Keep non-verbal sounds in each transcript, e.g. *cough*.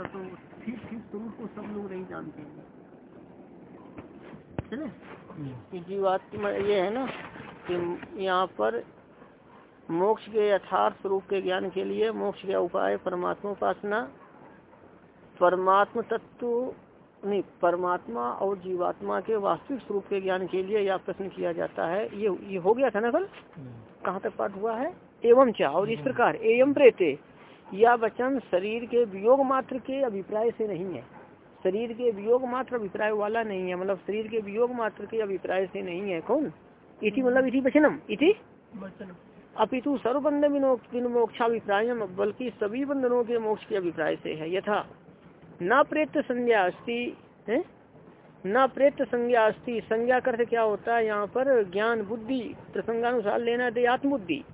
मतलब तो ठीक ठीक स्वरूप को सब लोग नहीं जानते हैं। हम्म। जीवात्मा ये है ना कि यहाँ पर मोक्ष के यथार्थ स्वरूप के ज्ञान के लिए मोक्ष के उपाय परमात्मा उपासना परमात्मा तत्व नहीं परमात्मा और जीवात्मा के वास्तविक स्वरूप के ज्ञान के लिए यह प्रश्न किया जाता है। ये ये हो गया था ना कल? हम्म। कहाँ तक पाठ हुआ है? एवं क्या और इस प्रकार एवं प्रेते। यह वचन शरीर के वियोग मात्र के अभिप्राय से नहीं है। शरीर के वियोग मात्र अभिप्राय वाला नहीं है मतलब शरीर के वियोग मात्र के अभिप्राय से नहीं है। कौन? इति मतलब इति वचनम। इति? अपितु सर्वबंध विनोक्षाभिप्राय बल्कि सभी बंधनों के मोक्ष के अभिप्राय से है। यथा न प्रेत संज्ञा अस्थि है? न प्रेत संज्ञा अस्थि संज्ञा कर क्या होता है? यहाँ पर ज्ञान बुद्धि प्रसंगानुसार लेना देहात्म बुद्धि।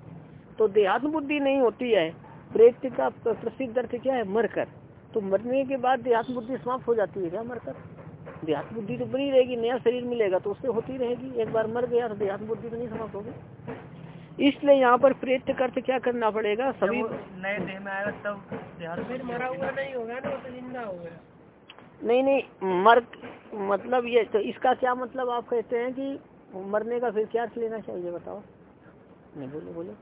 तो देहात्म बुद्धि नहीं होती है। प्रेत का प्रसिद्ध अर्थ क्या है? मरकर। तो मरने के बाद देहात्म बुद्धि समाप्त हो जाती है क्या मरकर? देहात्म बुद्धि तो बनी रहेगी नया शरीर मिलेगा तो उससे होती रहेगी। एक बार मर गया तो देहात्म बुद्धि तो नहीं समाप्त होगी। इसलिए यहाँ पर प्रेत का अर्थ क्या करना पड़ेगा? सभी नए देह में आएगा तब मरा हुआ नहीं होगा ना तो ज़िंदा होगा नहीं नहीं मर मतलब ये तो इसका क्या मतलब आप कहते हैं कि मरने का फिर क्या लेना चाहिए बताओ। नहीं बोलो बोलो।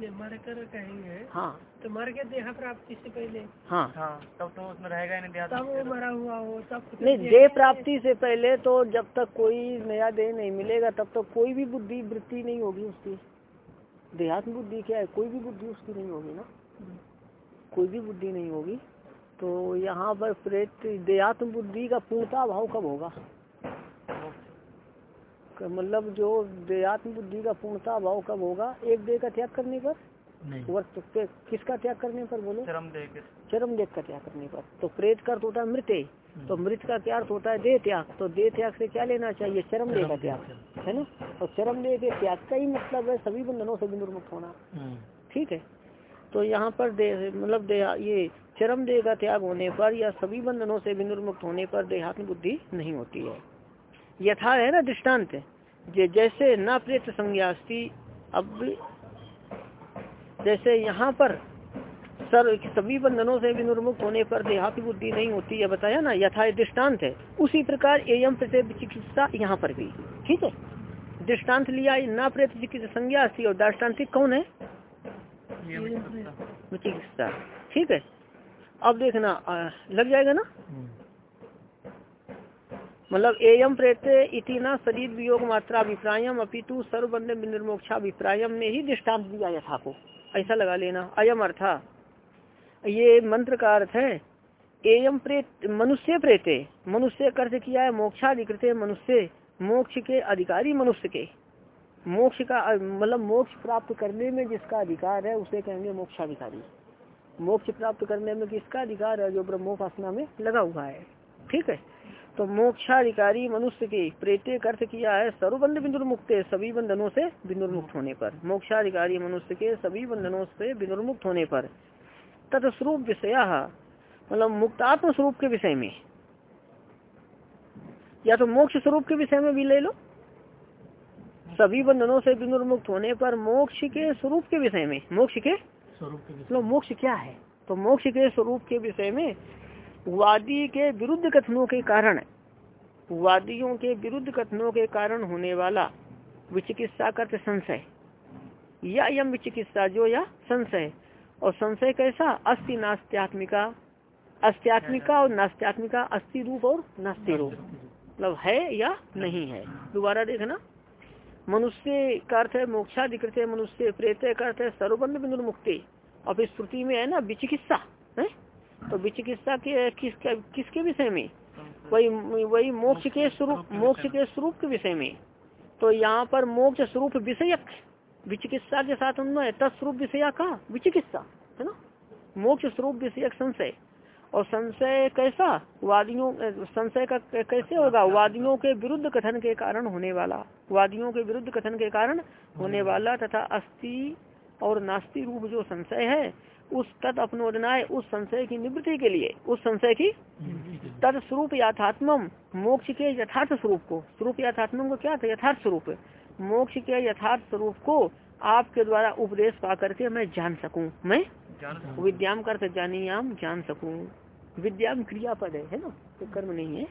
मर कर कहेंगे हाँ। तो मर के देह प्राप्ति से पहले? हाँ। हाँ तब तो उसमें रहेगा नहीं तब वो मरा हुआ हो तब तो नहीं देह प्राप्ति से पहले तो जब तक कोई नया देह नहीं मिलेगा तब तक कोई भी बुद्धि वृत्ति नहीं होगी उसकी। देहात्म बुद्धि क्या है? कोई भी बुद्धि उसकी नहीं होगी ना। कोई भी बुद्धि नहीं होगी। तो यहाँ पर प्रेत देहात्म बुद्धि का पूर्णता भाव कब होगा? मतलब जो देहात्म बुद्धि का पूर्णता भाव कब होगा? एक देह का त्याग करने पर? वर्ष किसका त्याग करने पर बोलो? चरम देह चरम देह का त्याग करने पर। तो प्रेत का अर्थ होता है मृत तो मृत का क्या अर्थ होता है? देह त्याग। तो देह त्याग से क्या लेना चाहिए? चरम देह का त्याग। है ना? और चरम देह के त्याग का ही मतलब है सभी बंधनों से विनिर्मुक्त होना। ठीक है? तो यहाँ पर देह मतलब ये चरम देह का त्याग होने पर या सभी बंधनों से विनिर्मुक्त होने पर देहात्म बुद्धि नहीं होती है। यथा है ना दृष्टांत। जैसे न प्रेत संज्ञास्ती अब जैसे यहाँ पर सर सभी बंधनों से विनिर्मुक्त होने पर देहात्म बुद्धि नहीं होती है बताया ना यथा दृष्टांत है। उसी प्रकार एयम प्रत्येक चिकित्सा यहाँ पर भी। ठीक है? दृष्टांत लिया न प्रेत चिकित्सा संज्ञा और दृष्टान्तिक कौन है? चिकित्सा। ठीक है? अब देखना लग जाएगा ना? मतलब एयम प्रेत इति न शरीर वियोग मात्रा अभिप्रायम अपितु सर्वबंध निर्मोक्षा अभिप्रायम में ही दृष्टांत दिया यथा को ऐसा लगा लेना। अयम अर्था। ये मंत्र का अर्थ है एयम प्रेत, मनुष्य प्रेते, मनुष्य कर्ज किया है मोक्षाधिकृत मनुष्य, मोक्ष के अधिकारी मनुष्य के। मोक्ष का मतलब मोक्ष प्राप्त करने में जिसका अधिकार है, उसे कहेंगे मोक्षाधिकारी। मोक्ष प्राप्त करने में किसका अधिकार है, जो ब्रह्मोपासना में लगा हुआ है। ठीक है? तो मोक्षाधिकारी मनुष्य के प्रेते अर्थ किया है सर्वबंध बिंदुर्मुक्त सभी बंधनों से बिंदुर्मुक्त होने पर। मोक्षाधिकारी मनुष्य के सभी बंधनों से बिंदुर्मुक्त होने पर। तत्स्वरूप विषय मतलब मुक्तात्म स्वरूप के विषय में। या तो मोक्ष स्वरूप के विषय में भी ले लो। सभी बंधनों से बिंदुर्मुक्त होने पर मोक्ष के स्वरूप के विषय में। मोक्ष के? स्वरूप मतलब मोक्ष क्या है? तो मोक्ष के स्वरूप के विषय में वादी के विरुद्ध कथनों के कारण, वादियों के विरुद्ध कथनों के कारण होने वाला विचिकित्सा का संशय, या यम विचिकित्सा जो या संशय। और संशय कैसा? अस्थि नास्त्यात्मिका, अस्त्यात्मिका और नास्त्यात्मिका अस्थि रूप और नास्ति रूप। मतलब है या नहीं है? दोबारा देखना। मनुष्य का अर्थ है मोक्षाधिकृत मनुष्य प्रेत का अर्थ है सर्वबंध बिंदु मुक्ति और फिर श्रुति में है ना, विचिकित्सा, है? तो विचिकित्सा के किस किसके विषय में? वही वही मोक्ष के स्वरूप मोक्ष के स्वरूप के विषय में। तो यहाँ पर मोक्ष स्वरूप विषयक विचिकित्सा के साथ अन्वय तत्स्वरूप विषया का विचिकित्सा है ना? मोक्ष स्वरूप विषयक संशय। और संशय कैसा? वादियों संशय का कैसे होगा? वादियों के विरुद्ध कथन के कारण होने वाला। वादियों के विरुद्ध कथन के कारण होने वाला। तथा अस्थि और नास्ति रूप जो संशय है उस तत् अपनोदनाय उस संशय की निवृत्ति के लिए उस संशय की तत्स्वरूप यथात्म मोक्ष के यथार्थ स्वरूप को। स्वरूप यथात्म को क्या था? यथार्थ स्वरूप। मोक्ष के यथार्थ स्वरूप को आपके द्वारा उपदेश पा करके मैं जान सकूँ। मैं विद्याम कर जानियाम जान सकूँ। विद्याम क्रियापद है है ना? तो कर्म नहीं है।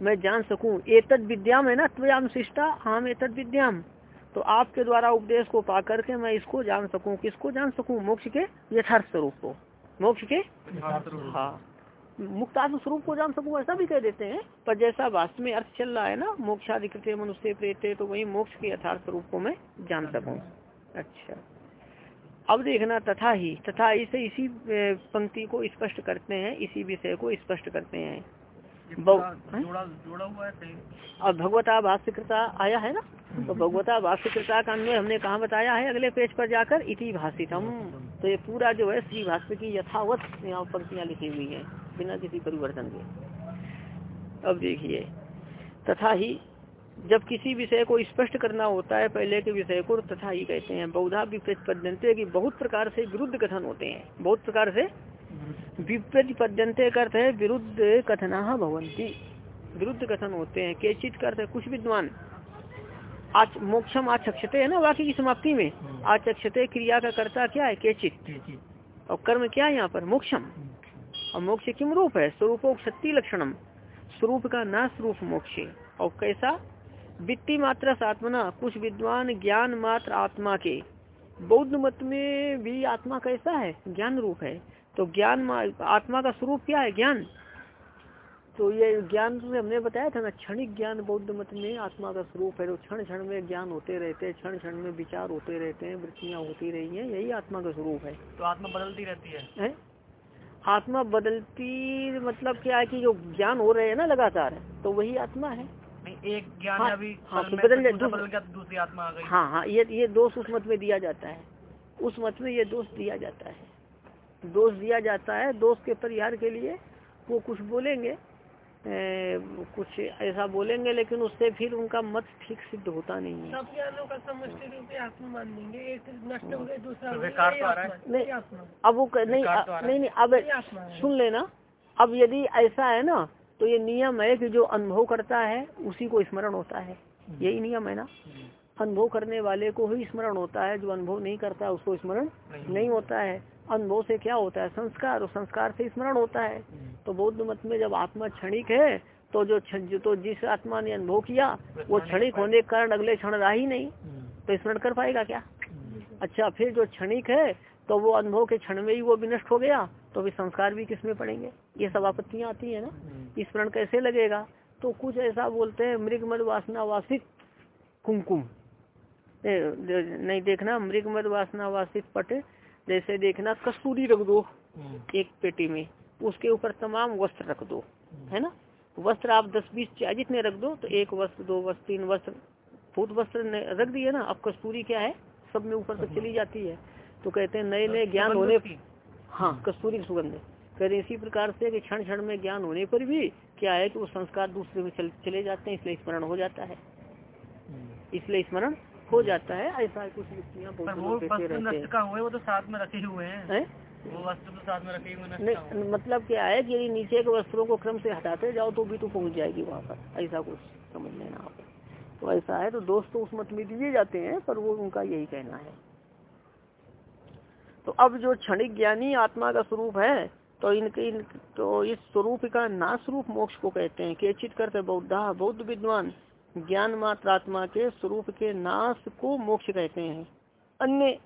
मैं जान सकूँ। एतद विद्याम है ना? त्वयाम शिष्टा हम एतद विद्याम। तो आपके द्वारा उपदेश को पा करके मैं इसको जान सकूँ किसको जान सकूँ? मोक्ष के यथार्थ स्वरूप को। मोक्ष के? हाँ। मुक्तात्म स्वरूप को जान सकूँ ऐसा भी कह देते हैं पर जैसा वास्तव में अर्थ चल रहा है ना मोक्षाधिकृत मनुष्य प्रेत तो वही मोक्ष के यथार्थ स्वरूप को मैं जान सकूँ। अच्छा। अब देखना तथा ही तथा इसे इसी पंक्ति को स्पष्ट करते हैं इसी विषय को स्पष्ट करते हैं। भगवता भाष्यकृता आया है ना? तो भगवता भाष्यकृता का अन्वय हमने कहा बताया है? अगले पेज पर जाकर इति भाषितम तो ये पूरा जो है श्री भाष्य की यथावत यहाँ पंक्तियाँ लिखी हुई है बिना किसी परिवर्तन के। अब देखिए तथा ही जब किसी विषय को स्पष्ट करना होता है पहले के विषय को तथा ही कहते हैं बौद्धा विपरीत पद्यंते की बहुत प्रकार से विरुद्ध कथन होते हैं। बहुत प्रकार से विपरीत पद्यंते करते है विरुद्ध कथना भवंती विरुद्ध कथन होते हैं केचित करते कुछ विद्वान आज मोक्षम आचक्षते है ना वाक्य की समाप्ति में। आचक्षते क्रिया का कर्ता क्या है? केचित। और कर्म क्या है यहाँ पर? मोक्षम। और मोक्ष किम रूप है? स्वरूपोक शक्ति लक्षणम। स्वरूप का नाश रूप मोक्ष। और कैसा? वित्ती मात्र आत्मना कुछ विद्वान ज्ञान मात्र आत्मा के। बौद्ध मत में भी आत्मा कैसा है? ज्ञान रूप है। तो ज्ञान आत्मा का स्वरूप क्या है? ज्ञान। तो ये ज्ञान तो हमने बताया था ना क्षणिक ज्ञान बौद्ध मत में आत्मा का स्वरूप है तो क्षण क्षण में ज्ञान होते रहते हैं क्षण क्षण में विचार होते रहते हैं वृत्तियाँ होती रही हैं यही आत्मा का स्वरूप है। तो आत्मा बदलती रहती है, है? आत्मा बदलती मतलब क्या है कि जो ज्ञान हो रहे हैं ना लगातार तो वही आत्मा है। एक ज्ञान हाँ, अभी हाँ, तो बदल दूसरी आत्मा आ गई। हाँ हाँ ये ये दोष उस मत में दिया जाता है। उस मत में ये दोष दिया जाता है। दोष दिया जाता है दोष के परिहार के लिए वो कुछ बोलेंगे ए, कुछ ऐसा बोलेंगे लेकिन उससे फिर उनका मत ठीक सिद्ध होता नहीं है। सब ज्ञानों का समष्टि रूप आत्मा मान लेंगे एक नष्ट हो गए तो नहीं अब वो नहीं नहीं नहीं अब सुन लेना अब यदि ऐसा है ना तो ये नियम है कि जो अनुभव करता है उसी को स्मरण होता है। यही नियम है ना? हम्म। अनुभव करने वाले को ही स्मरण होता है जो अनुभव नहीं करता उसको स्मरण नहीं होता है। अनुभव से क्या होता है? संस्कार और संस्कार से स्मरण होता है। हम्म। तो बौद्ध मत में जब आत्मा क्षणिक है तो जो तो जिस आत्मा ने अनुभव किया वो क्षणिक होने के कारण अगले क्षण रहा ही नहीं। तो स्मरण कर पाएगा क्या? अच्छा फिर जो क्षणिक है तो वो अनुभव के क्षण में ही वो विनष्ट हो गया तो फिर संस्कार भी किसमें पड़ेंगे? ये सब आपत्तियाँ आती है ना। हम्म। स्मरण कैसे लगेगा? तो कुछ ऐसा बोलते हैं मृग मद वासना वासित कुमकुम नहीं देखना मृग मद वासना वासित पट जैसे देखना कस्तूरी रख दो हम्म। एक पेटी में उसके ऊपर तमाम वस्त्र रख दो हम्म। है ना? वस्त्र आप दस बीस जितने रख दो तो एक वस्त्र दो वस्त्र तीन वस्त्र फूट वस्त्र रख दिए ना अब कस्तूरी क्या है? सब में ऊपर तक चली जाती है। तो कहते हैं नए नए ज्ञान होने हाँ कस्तूरी सुगंध। कहते इसी प्रकार से कि क्षण क्षण में ज्ञान होने पर भी क्या है कि वो संस्कार दूसरे में चल, चले जाते हैं इसलिए स्मरण हो जाता है। इसलिए स्मरण हो जाता है ऐसा कुछ व्यक्तियाँ वो तो साथ में रखे हुए हैं। वो वस्त्र तो साथ में रखे हुए नहीं मतलब क्या है कि नीचे के वस्त्रों को क्रम से हटाते जाओ तो भी तो पहुँच जाएगी वहाँ पर। ऐसा कुछ समझ लेना आप तो ऐसा है तो दोस्त तो उस मत में दिए जाते हैं पर वो उनका यही कहना है। तो अब जो क्षणिक ज्ञानी आत्मा का स्वरूप है तो इनके इन, तो इस स्वरूप का नाश रूप मोक्ष को कहते हैं। केचित करते बौद्धा बौद्ध विद्वान। ज्ञान मात्र आत्मा के स्वरूप के नाश को मोक्ष कहते हैं। अन्य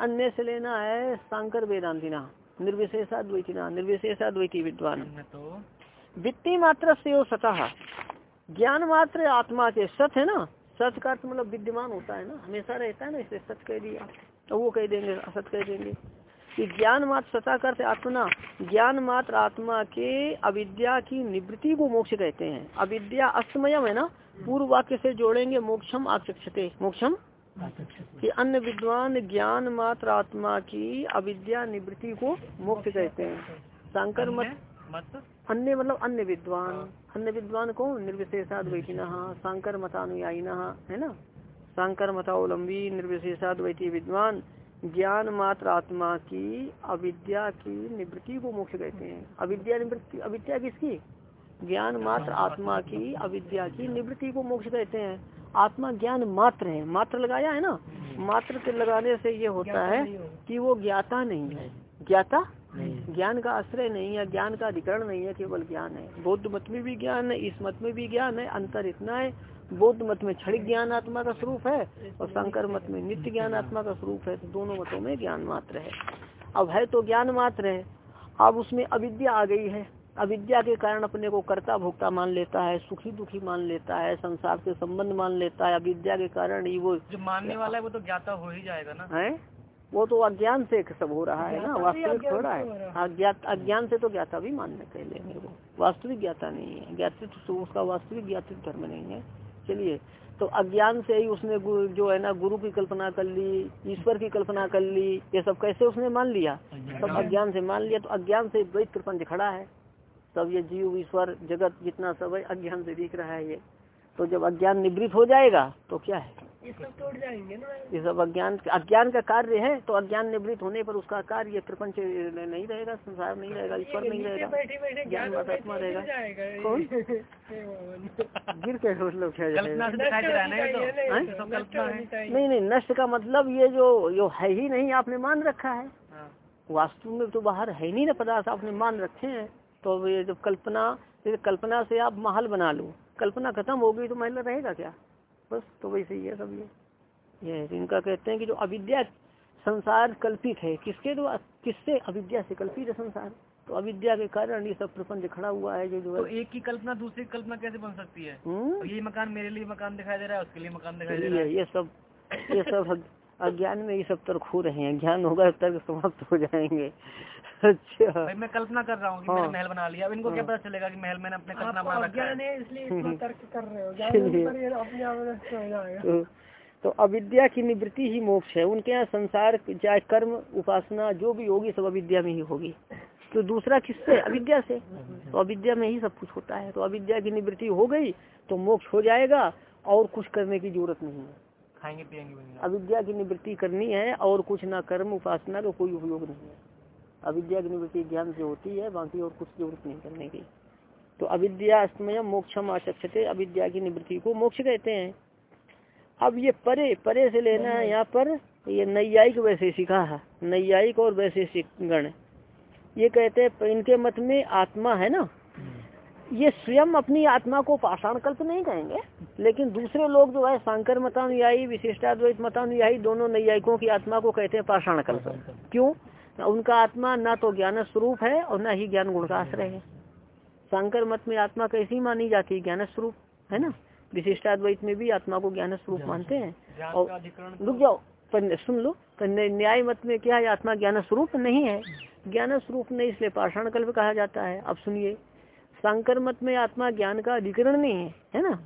अन्य से लेना है शंकर वेदांतिना निर्विशेषाद्वैतिना निर्विशेषाद्वैती विद्वान। तो वित्ती मात्र से सतह। ज्ञान मात्र आत्मा के सत है ना? सत का अर्थ मतलब विद्यमान होता है ना? हमेशा रहता है ना इसे सत कह दिया। तो वो कह देंगे असत कह देंगे। कि ज्ञान मात्र सता करते आत्मा। ज्ञान मात्र आत्मा के अविद्या की निवृत्ति को मोक्ष कहते हैं। अविद्या अस्तमयम है ना? पूर्व वाक्य से जोड़ेंगे मोक्षम आचक्षते। मोक्षम? कि अन्य विद्वान ज्ञान मात्र आत्मा की अविद्या निवृत्ति को मोक्ष कहते हैं। शंकर मत अन्य मतलब अन्य विद्वान। अन्य विद्वान कौन? निर्विशेषाद्वैतिन शंकर मतानुयायी है ना? शंकर मतावलंबी निर्विशेषाद्वैती विद्वान ज्ञान मात्र आत्मा की अविद्या की निवृत्ति को मोक्ष कहते हैं। अविद्या निवृत्ति अविद्या किसकी? ज्ञान मात्र आत्मा की अविद्या की निवृत्ति को मोक्ष कहते हैं। आत्मा ज्ञान मात्र है। मात्र लगाया है ना? मात्र के लगाने से ये होता है कि वो ज्ञाता नहीं है। ज्ञाता ज्ञान का आश्रय नहीं है, ज्ञान का अधिकरण नहीं है, केवल ज्ञान है। बौद्ध मत में भी ज्ञान है इस मत में भी ज्ञान है, अंतर इतना है। बौद्ध मत में क्षणिक ज्ञान आत्मा का स्वरूप है और शंकर मत में नित्य ज्ञान आत्मा का स्वरूप है तो दोनों मतों में ज्ञान मात्र है। अब है तो ज्ञान मात्र है। अब उसमें अविद्या आ गई है। अविद्या के कारण अपने को कर्ता भोक्ता मान लेता है सुखी दुखी मान लेता है संसार से संबंध मान लेता है अविद्या के कारण ही वो जो मानने वाला है वो तो ज्ञाता हो ही जाएगा ना। है? वो तो अज्ञान से सब हो रहा है ना वास्तविक थोड़ा है। अज्ञात अज्ञान से तो ज्ञाता भी मानने कह लेंगे वो। वास्तविक ज्ञाता नहीं है। ज्ञातित्व तो उसका वास्तविक ज्ञातित्व धर्म नहीं है। चलिए तो अज्ञान से ही उसने जो है ना गुरु की कल्पना कर ली ईश्वर की कल्पना कर ली ये सब कैसे उसने मान लिया? सब अज्ञान से मान लिया तो अज्ञान से द्वैत प्रपंच खड़ा है। सब ये जीव ईश्वर जगत जितना सब है अज्ञान से दिख रहा है ये। तो जब अज्ञान निवृत्त हो जाएगा तो क्या है? ये सब टूट जाएँगे ना। ये सब अज्ञान अज्ञान का कार्य है तो अज्ञान निवृत्त होने पर उसका कार्य प्रपंच नहीं रहेगा संसार नहीं रहेगा ईश्वर नहीं रहेगा। ज्ञान आत्मा रहेगा कौन? *laughs* गिर के मतलब क्या नहीं नहीं नष्ट का मतलब ये जो जो है ही नहीं आपने मान रखा है। हाँ। वास्तु में तो बाहर है नहीं ना पदार्थ आपने मान रखे हैं। तो ये जब कल्पना जैसे कल्पना से आप महल बना लो। कल्पना खत्म होगी तो महल रहेगा क्या? बस तो वैसे ही है सब ये। ये इनका कहते हैं कि जो अविद्या संसार कल्पित है किसके द्वारा किससे अविद्या से कल्पित है संसार? तो अविद्या के कारण ये सब प्रपंच खड़ा हुआ है जो जो तो एक की कल्पना दूसरी कल्पना कैसे बन सकती है? हम्म? तो ये मकान मेरे लिए मकान दिखाई दे रहा है उसके लिए मकान दिखाई दे रहा है। ये सब ये सब *laughs* अज्ञान में ये सब तर्क हो रहे हैं। ज्ञान होगा तर्क समाप्त हो जाएँगे। अच्छा। भाई मैं कल्पना कर रहा हूँ कि हाँ। मैंने महल बना लिया। अब इनको हाँ। क्या। पता चलेगा कि महल मैंने अपने कल्पना बना रखा है। इसलिए तर्क कर रहे हो। तो, तो अविद्या की निवृत्ति ही मोक्ष है। उनके यहाँ संसार चाहे कर्म उपासना जो भी होगी सब अविद्या में ही होगी। तो दूसरा किससे? अविद्या से। तो अविद्या में ही सब कुछ होता है। तो अविद्या की निवृत्ति हो गई तो मोक्ष हो जाएगा और कुछ करने की ज़रूरत नहीं है। खाएँगे पिएँगे अविद्या की निवृत्ति करनी है और कुछ ना कर्म, उपासना का कोई उपयोग नहीं है। अविद्या की निवृत्ति ज्ञान से होती है, बाकी और कुछ ज़रूरत नहीं करने की। तो अविद्या अस्तमय मोक्षम, आचक्षते, अविद्या की निवृत्ति को मोक्ष कहते हैं। अब ये परे परे से लेना है यहाँ पर, ये नैयायिक वैशेषिका है। नैयायिक और वैशेषिक गण। ये कहते हैं, इनके मत में आत्मा है ना? ये स्वयं अपनी आत्मा को पाषाण कल्प नहीं कहेंगे लेकिन दूसरे लोग जो है शंकर मतानुयायी विशिष्टाद्वैत मतानुयायी दोनों नैयायिकों की आत्मा को कहते हैं पाषाण कल्प क्यों? उनका आत्मा ना तो ज्ञान स्वरूप है और न ही ज्ञान गुण का आश्रय है। शंकर मत में आत्मा कैसी मानी जाती है? ज्ञान स्वरूप है ना? विशिष्टाद्वैत में भी आत्मा को ज्ञान स्वरूप मानते हैं। और रुक जाओ सुन लो न्याय मत में क्या है? आत्मा ज्ञान स्वरूप नहीं है। ज्ञान स्वरूप नहीं इसलिए पाषाण कल्प कहा जाता है। अब सुनिए शंकर मत में आत्मा ज्ञान का अधिकरण नहीं है है ना?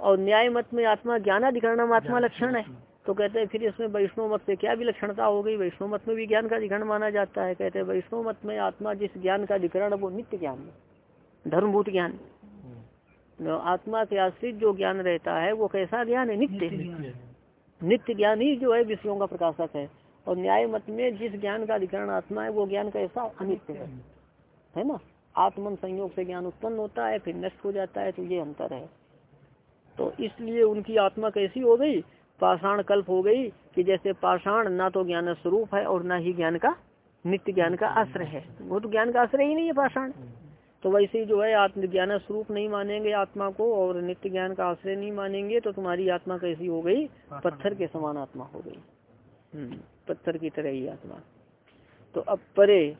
और न्याय मत में आत्मा ज्ञानाधिकरण आत्मा लक्षण है। तो कहते हैं फिर इसमें वैष्णव मत से क्या विलक्षणता हो गई? वैष्णव मत में भी ज्ञान का अधिकरण माना जाता है। कहते हैं वैष्णव मत में आत्मा जिस ज्ञान का अधिकरण वो नित्य ज्ञान है। धर्मभूत ज्ञान। हम्म। आत्मा के आश्रित जो ज्ञान रहता है वो कैसा ज्ञान है? नित्य। नित्य ज्ञान ही। जो है विषयों का प्रकाशक है। और न्याय मत में जिस ज्ञान का अधिकरण आत्मा है वो ज्ञान कैसा? अनित्य है। है ना? आत्मन संयोग से ज्ञान उत्पन्न होता है फिर नष्ट हो जाता है तो ये अंतर है। तो इसलिए उनकी आत्मा कैसी हो गई? पाषाण कल्प हो गई कि जैसे पाषाण ना तो ज्ञान स्वरूप है और ना ही ज्ञान का नित्य ज्ञान का आश्रय है। वो तो ज्ञान का आश्रय ही नहीं है पाषाण। तो वैसे ही जो है आत्म ज्ञान स्वरूप नहीं मानेंगे आत्मा को और नित्य ज्ञान का आश्रय नहीं मानेंगे तो तुम्हारी आत्मा कैसी हो गई? पत्थर के समान आत्मा हो गई। हम्म, पत्थर की तरह ही आत्मा। तो अब परे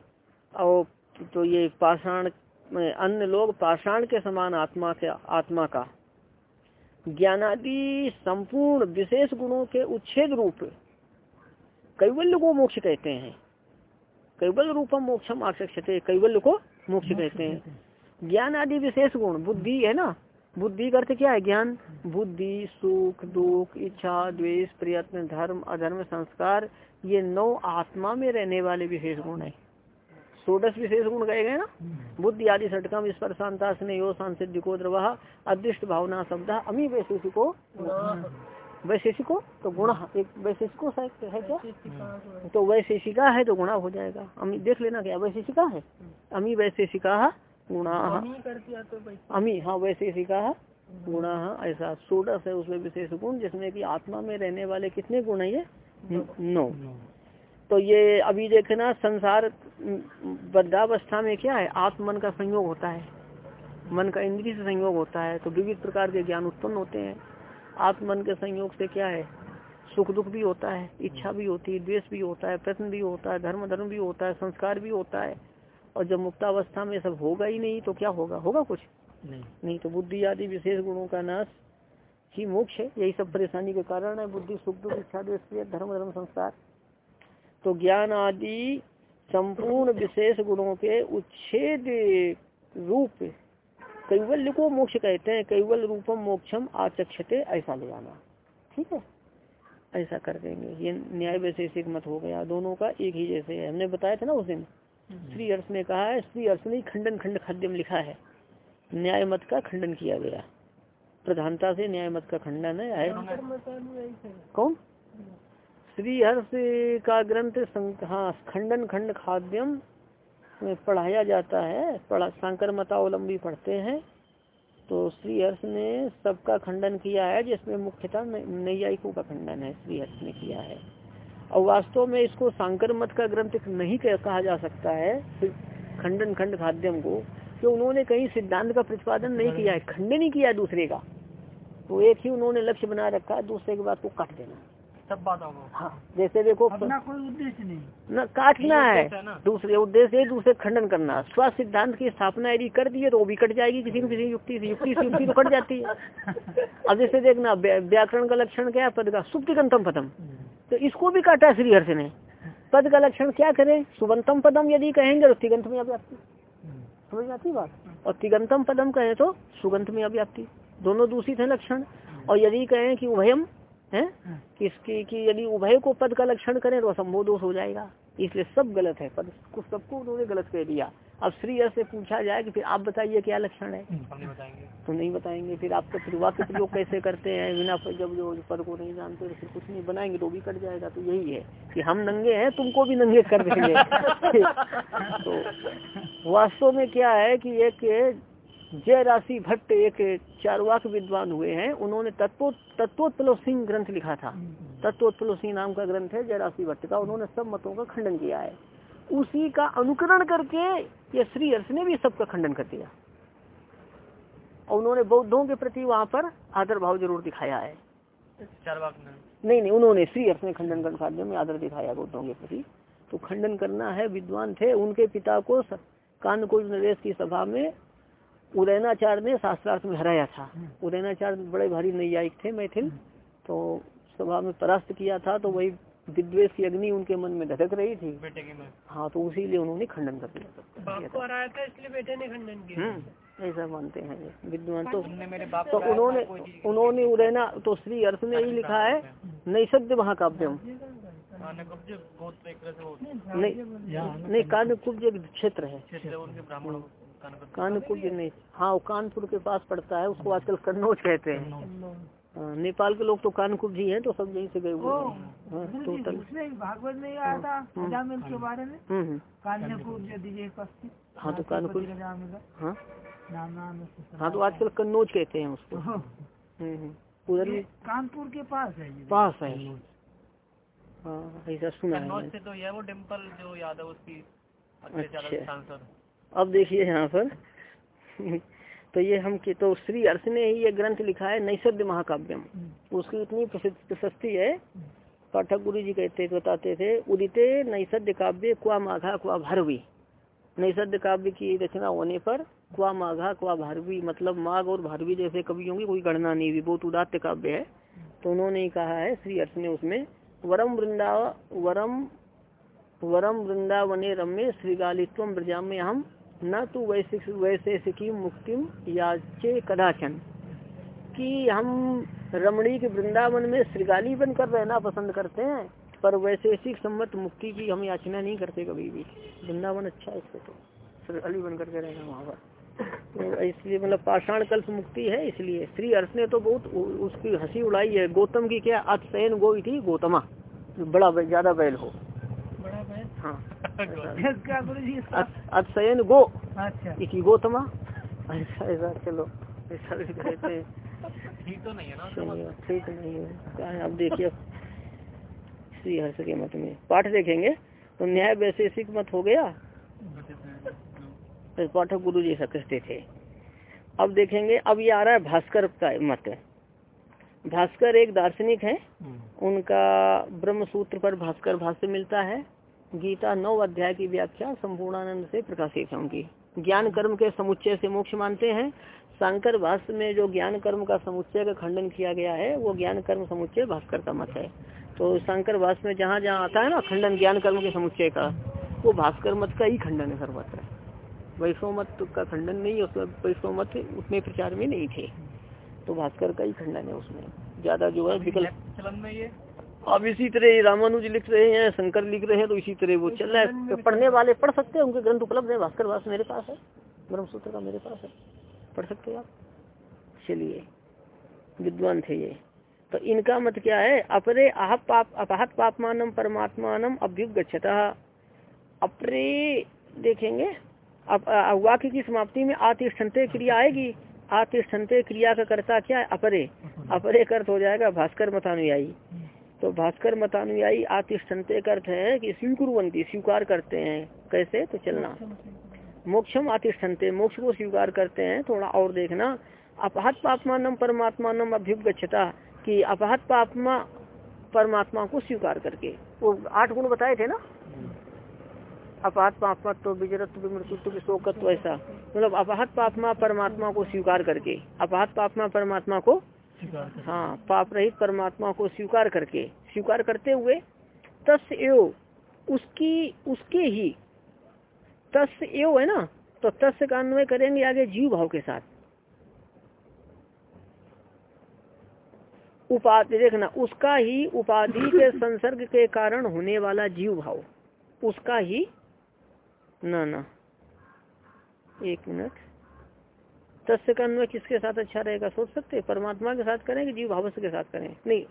और तो ये पाषाण अन्य लोग पाषाण के समान आत्मा के आत्मा का। ज्ञानादि संपूर्ण विशेष गुणों के उच्छेद रूप कैवल्य को मोक्ष कहते हैं। कैवल रूपम मोक्षम आक्षते कैवल्य को मोक्ष कहते हैं। ज्ञान आदि विशेष गुण बुद्धि है ना? बुद्धि का अर्थ क्या है ज्ञान? बुद्धि सुख दुख इच्छा द्वेष प्रयत्न धर्म अधर्म संस्कार ये नौ आत्मा में रहने वाले विशेष गुण है। षोडश विशेष गुण कहे गए ना? हम्म। बुद्धि आदि षटकम स्पर शांता स्नेह सांसिधिको द्रव अदृष्ट भावना शब्द अमी वैशेषिको वैशेषिको? तो गुण। एक वैशेषिको है क्या? तो वैशेषिका है तो गुणा हो जाएगा। अमी देख लेना क्या वैशेषिका है? अमी वैशेषिका गुणा। अमी हाँ वैशेषिका गुणा ऐसा सोडस है उसमें विशेष गुण जिसमें कि आत्मा में रहने वाले कितने गुण है ये? नौ। तो ये अभी देखना संसार बद्धावस्था में क्या है? आत्मन का संयोग होता है। मन का इंद्रिय से संयोग होता है तो विविध प्रकार के ज्ञान उत्पन्न होते हैं। आत्मन के संयोग से क्या है? सुख दुख भी होता है इच्छा भी होती है द्वेष भी होता है प्रश्न भी होता है धर्म धर्म भी होता है संस्कार भी होता है। और जब मुक्तावस्था में सब होगा ही नहीं तो क्या होगा? होगा कुछ? नहीं। नहीं तो बुद्धि आदि विशेष गुणों का नाश ही मोक्ष है। यही सब परेशानी के कारण है। बुद्धि सुख दुख इच्छा द्वेष धर्म धर्म संस्कार। तो ज्ञान आदि संपूर्ण विशेष गुणों के उच्छेद रूप कैवल्य को मोक्ष कहते हैं कैवल रूपम मोक्षम आचक्षते ऐसा ले आना ठीक है? ऐसा कर देंगे। ये न्याय वैशेषिक मत हो गया। दोनों का एक ही जैसे है। हमने बताया था ना उस दिन। हम्म। श्री अर्थ ने कहा है श्री अर्थ ने खंडन खंड खाद्यम लिखा है। न्याय मत का खंडन किया गया। प्रधानता से न्याय मत का खंडन है। कौन? श्री हर्ष का ग्रंथ हाँ खंडन खंड खाद्यम में पढ़ाया जाता है, पढ़ा शंकर मतावलंबी पढ़ते हैं। तो श्री हर्ष ने सबका खंडन किया है, जिसमें मुख्यतः नैयायिकों का खंडन है, श्री हर्ष ने किया है। और वास्तव में इसको शंकर मत का ग्रंथ नहीं कहा जा सकता है खंडन खंड खाद्यम को कि उन्होंने कहीं सिद्धांत का प्रतिपादन नहीं किया है, खंडन ही किया दूसरे का। तो एक ही उन्होंने लक्ष्य बना रखा है दूसरे के बाद को काट देना। सब बात होगा। हाँ जैसे देखो अपना कोई उद्देश्य नहीं। न काटना है। दूसरे उद्देश्य दूसरे खंडन करना। स्व सिद्धांत की स्थापना यदि कर दिए तो वो भी कट जाएगी। किसी न किसी युक्ति से युक्ति से युक्ति तो कट जाती है। *laughs* अब जैसे देखना व्याकरण का लक्षण क्या है? पद का सुप्तिगंतम पदम। तो इसको भी काटा श्री हर्ष ने। पद का लक्षण क्या करें? सुबंतम पदम यदि कहेंगे तो तिगंत में अव्याप्ति। समझ आती बात? और तिगंतम पदम कहें तो सुगंत में अव्याप्ति। दोनों दूषित है लक्षण। और यदि कहें कि उभयम है हाँ। किसकी कि यदि उभय को पद का लक्षण करें तो असंभव दोष हो जाएगा। इसलिए सब गलत है पद कुछ सबको उन्होंने गलत कह दिया। अब श्री से पूछा जाए कि फिर आप बताइए क्या लक्षण है। तो नहीं बताएँगे फिर आपका फिर वाक्य प्रयोग कैसे करते हैं? बिना जब जो पद को नहीं जानते तो फिर कुछ नहीं बनाएँगे तो भी कट जाएगा। तो यही है कि हम नंगे हैं तुमको भी नंगे कर देंगे। *laughs* तो वास्तव में क्या है कि एक जय राशि भट्ट एक चारवाक विद्वान हुए हैं। उन्होंने तत्व तत्वोत्पलो सिंह ग्रंथ लिखा था। तत्वोत्पलो सिंह नाम का ग्रंथ है जय राशि भट्ट का। उन्होंने सब मतों का खंडन किया है। उसी का अनुकरण करके ये श्री हर्ष ने भी सबका खंडन कर दिया। और उन्होंने बौद्धों के प्रति वहाँ पर आदर भाव ज़रूर दिखाया है। नहीं नहीं उन्होंने श्री हर्ष ने खंडन कर में आदर दिखाया बौद्धों के प्रति। तो खंडन करना है विद्वान थे। उनके पिता को कान को नरेश की सभा में उदयनाचार्य ने शास्त्रार्थ में हराया था। हम्म। उदयनाचार्य बड़े भारी नैयायिक थे मैथिल। हम्म। तो सभा में परास्त किया था तो वही विद्वेश की अग्नि उनके मन में धड़क रही थी। बेटे के में हाँ तो उसी उन्होंने खंडन कर दिया। था इसलिए बेटे ने खंडन किया। हम्म, ऐसा मानते हैं विद्वान तो। मेरे बाप तो उन्होंने उन्होंने उदयना तो श्री अर्थ ने ही लिखा है नैसद्य महाकाव्यम। नहीं नहीं कान्यकुब्ज क्षेत्र है। कानपुर के नहीं हाँ वो कानपुर के पास पड़ता है उसको आजकल कन्नौज कहते हैं। हाँ, नेपाल के लोग तो कानपुर जी हैं तो सब यहीं से गए हुए हाँ, टोटल भागवत में आया था हम्म। के बारे में। हम्म, हम्म। हाँ तो कानपुर हाँ। हाँ। तो आजकल कन्नौज कहते हैं उसको। उधर कानपुर के पास है पास है। हाँ ऐसा सुना है तो वो टेंपल जो यादव उसकी अच्छा। अब देखिए यहाँ पर। *laughs* तो ये हम की तो श्री अर्थ ने ही ये ग्रंथ लिखा है नैसद महाकाव्यम। उसकी इतनी प्रशस्ति है। पाठक गुरु जी कहते बताते थे उदिते नैसद काव्य क्वा माघा क्वा भारवी। नैसद काव्य की रचना होने पर क्वा माघा क्वा भारवी मतलब माघ और भारवी जैसे कवियों की कोई गणना नहीं हुई बहुत उदात्य काव्य है। तो उन्होंने कहा है श्री अर्थ ने उसमें वरम वृंदा वरम वरम वृंदावने रम्य श्रीगालित्व ब्रजा में हम न तो वैशिक वैशेषिकी मुक्ति याचे कदाचन। कि हम रमणी के वृंदावन में श्रीगाली बनकर रहना पसंद करते हैं, पर वैशेषिक सम्मत मुक्ति की हम याचना नहीं करते कभी भी। वृंदावन अच्छा है इससे तो। श्रीगाली बन करके रहना वहाँ पर। तो इसलिए मतलब पाषाण कल्प मुक्ति है इसलिए। श्री अर्थ ने तो बहुत उसकी हँसी उड़ाई है। गौतम की क्या अतसैन गो थी? गौतमा। बड़ा ज़्यादा बैल हो। हाँ। *laughs* *laughs* अक्षयन गो। अच्छा। इसी गोतमा ऐसा ऐसा चलो। ऐसा भी कहते हैं। ठीक तो नहीं है ना ठीक नहीं है। है? अब देखिए। श्री हर्ष के मत में। पाठ देखेंगे। तो न्याय वैशेषिक मत हो गया? तो पाठक गुरु जी ऐसा कहते थे। अब देखेंगे। अब ये आ रहा है भास्कर का मत। भास्कर एक दार्शनिक है। उनका ब्रह्म सूत्र पर भास्कर भाष्य मिलता है। गीता नौ अध्याय की व्याख्या संपूर्णानंद से प्रकाशित है उनकी ज्ञान कर्म के समुच्चय से मोक्ष मानते हैं। शंकर भाष्य में जो ज्ञान कर्म का समुच्चय का खंडन किया गया है, वो ज्ञान कर्म समुच्चय भास्कर का मत है। तो शंकर भाष्य में जहाँ जहाँ आता है ना खंडन ज्ञान कर्म के समुच्चय का, वो भास्कर मत का ही खंडन है सर्वत्र। वैष्णव मत का खंडन नहीं है उसमें वैष्णव मत उतने प्रचार में नहीं थे। तो भास्कर का ही खंडन है उसमें। ज़्यादा जो है विकल्प अब इसी तरह रामानुज लिख रहे हैं शंकर लिख रहे हैं तो इसी तरह वो चल रहा है। पढ़ने वाले पढ़ सकते हैं उनके ग्रंथ उपलब्ध है। भास्कर भाष मेरे पास है ब्रह्मसूत्र का मेरे पास है। पढ़ सकते हैं आप? चलिए विद्वान थे ये। तो इनका मत क्या है? अपरे आह पाप अपहत पापमानम परमात्मान अभ्युगछता अपरे देखेंगे अब वाक्य की समाप्ति में आतिष्ठनते क्रिया आएगी। आतिष्ठनते क्रिया का कर्ता क्या है? अपरे। अपरे। कर्त हो जाएगा भास्कर मतानुयायी तो भास्कर मतानुयायी आतिष्ठनते अर्थ है कि स्वीकुरवंती स्वीकार करते हैं। कैसे? तो चलना। मोक्षम आतिष्ठनते, मोक्ष को स्वीकार करते हैं, थोड़ा और देखना। अपहत पापमानम परमात्मानम अभ्युगछता कि अपहत पापमा, परमात्मा को स्वीकार करके। वो आठ गुण बताए थे ना? अपहत पापमा तो विजरत्व मृत्यु शोकत्व ऐसा। मतलब अपहत पापमा, परमात्मा को स्वीकार करके। अपहत पापमा, परमात्मा को हाँ पाप रहित परमात्मा को स्वीकार करके स्वीकार करते हुए तस् एव उसकी उसके ही तस् एव है ना? तो तस् का अन्वय करेंगे आगे जीव भाव के साथ। उपाधि देखना उसका ही उपाधि के *laughs* संसर्ग के कारण होने वाला जीव भाव। उसका ही ना ना। एक मिनट। तस्य का अन्वय किसके साथ अच्छा रहेगा? सोच सकते परमात्मा के साथ करें कि जीव भावस्य के साथ करें? नहीं।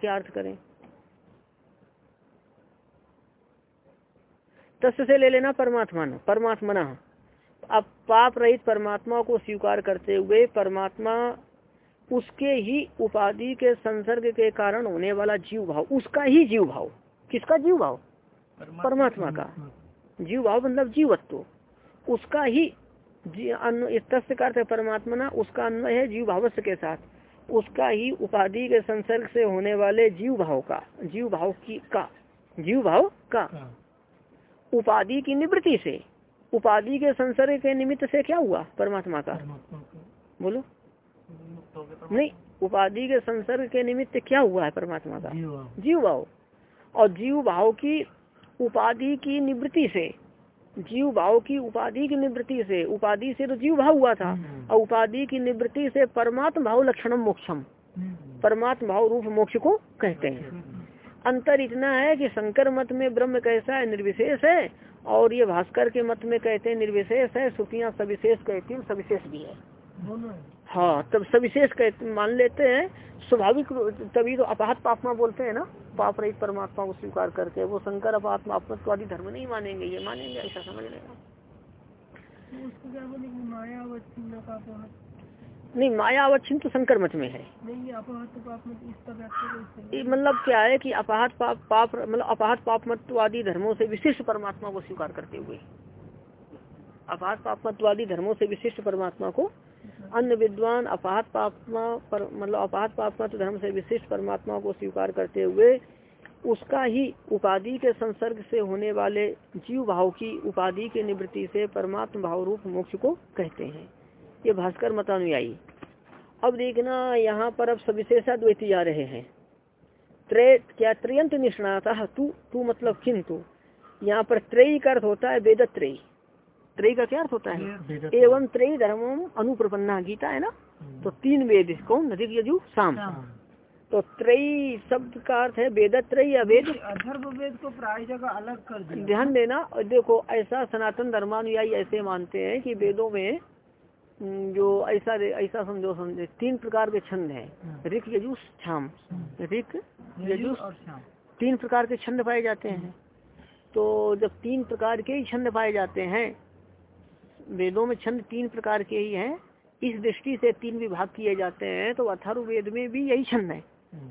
क्या अर्थ करें? तस्य से ले लेना परमात्मा परमात्मा अब पाप रहित परमात्मा को स्वीकार करते हुए परमात्मा उसके ही उपाधि के संसर्ग के कारण होने वाला जीव भाव उसका ही जीव भाव। किसका जीव भाव? परमात्मा का। जीव भाव मतलब जीवत्व। उसका ही तस्य का परमात्मा ना उसका अन्वय है जीव भावस्य के साथ। उसका ही उपाधि के संसर्ग से होने वाले जीव भाव का जीव भाव की का जीव भाव का। हाँ। उपाधि की निवृत्ति से उपाधि के संसर्ग के निमित्त से क्या हुआ परमात्मा का? बोलो। नहीं उपाधि के संसर्ग के निमित्त क्या हुआ है परमात्मा का? जीव भाव और जीव भाव की उपाधि की निवृत्ति से जीव भाव की उपाधि की निवृत्ति से उपाधि से तो जीव भाव हुआ था हम्म। और उपाधि की निवृत्ति से परमात्म भाव लक्षणम मोक्षम हम्म। परमात्म भाव रूप मोक्ष को कहते हैं हम्म। अंतर इतना है कि शंकर मत में ब्रह्म कैसा है निर्विशेष है और ये भास्कर के मत में कहते हैं निर्विशेष है सुखिया सविशेष कहती है सविशेष भी है हाँ तब सविशेष कहते मान लेते हैं स्वाभाविक तभी तो अपहत पापमा बोलते हैं ना पाप रहित परमात्मा को स्वीकार करके वो शंकर अपहात्मा अपत्वादी धर्म नहीं मानेंगे ये मानेंगे ऐसा समझ लेना नहीं माया अवच्छिन्न तो शंकर मत में है। मतलब क्या है कि अपहत पाप पाप मतलब अपहत पाप मतवादी धर्मों से विशिष्ट परमात्मा को स्वीकार करते हुए। अपहत पाप मतवादी धर्मों से विशिष्ट परमात्मा को अन्य विद्वान अपात पापमा पर मतलब अपात पापमा तो धर्म से विशिष्ट परमात्मा को स्वीकार करते हुए, उसका ही उपाधि के संसर्ग से होने वाले जीव भाव की उपाधि के निवृत्ति से परमात्म भाव रूप मोक्ष को कहते हैं। ये भास्कर मतानुयायी। अब देखना यहाँ पर अब सविशेषा द्वैती आ रहे हैं। त्रय क्या त्रयंत निष्णाता तू तू मतलब किंतु? यहाँ पर त्रयी का अर्थ होता है वेदत्रयी। त्रय का क्या अर्थ होता है? एवं त्रय धर्म अनुप्रपन्ना गीता है ना? हम्म। तो तीन वेद कौन ऋग यजु शाम तो त्रयी शब्द का अर्थ है वेद त्रय अवेद अधर्व वेद को प्राय जगह अलग कर दिया। ध्यान देना और देखो ऐसा सनातन धर्मानुयायी ऐसे मानते हैं कि वेदों में जो ऐसा ऐसा समझो समझे तीन प्रकार के छंद हैं। हम्म। ऋक यजुष छाम हम्म। ऋक यजुष तीन प्रकार के छंद पाए जाते हैं। तो जब तीन प्रकार के ही छंद पाए जाते हैं वेदों में छंद तीन प्रकार के ही हैं। इस दृष्टि से तीन विभाग किए जाते हैं तो अथर्व वेद में भी यही छंद है।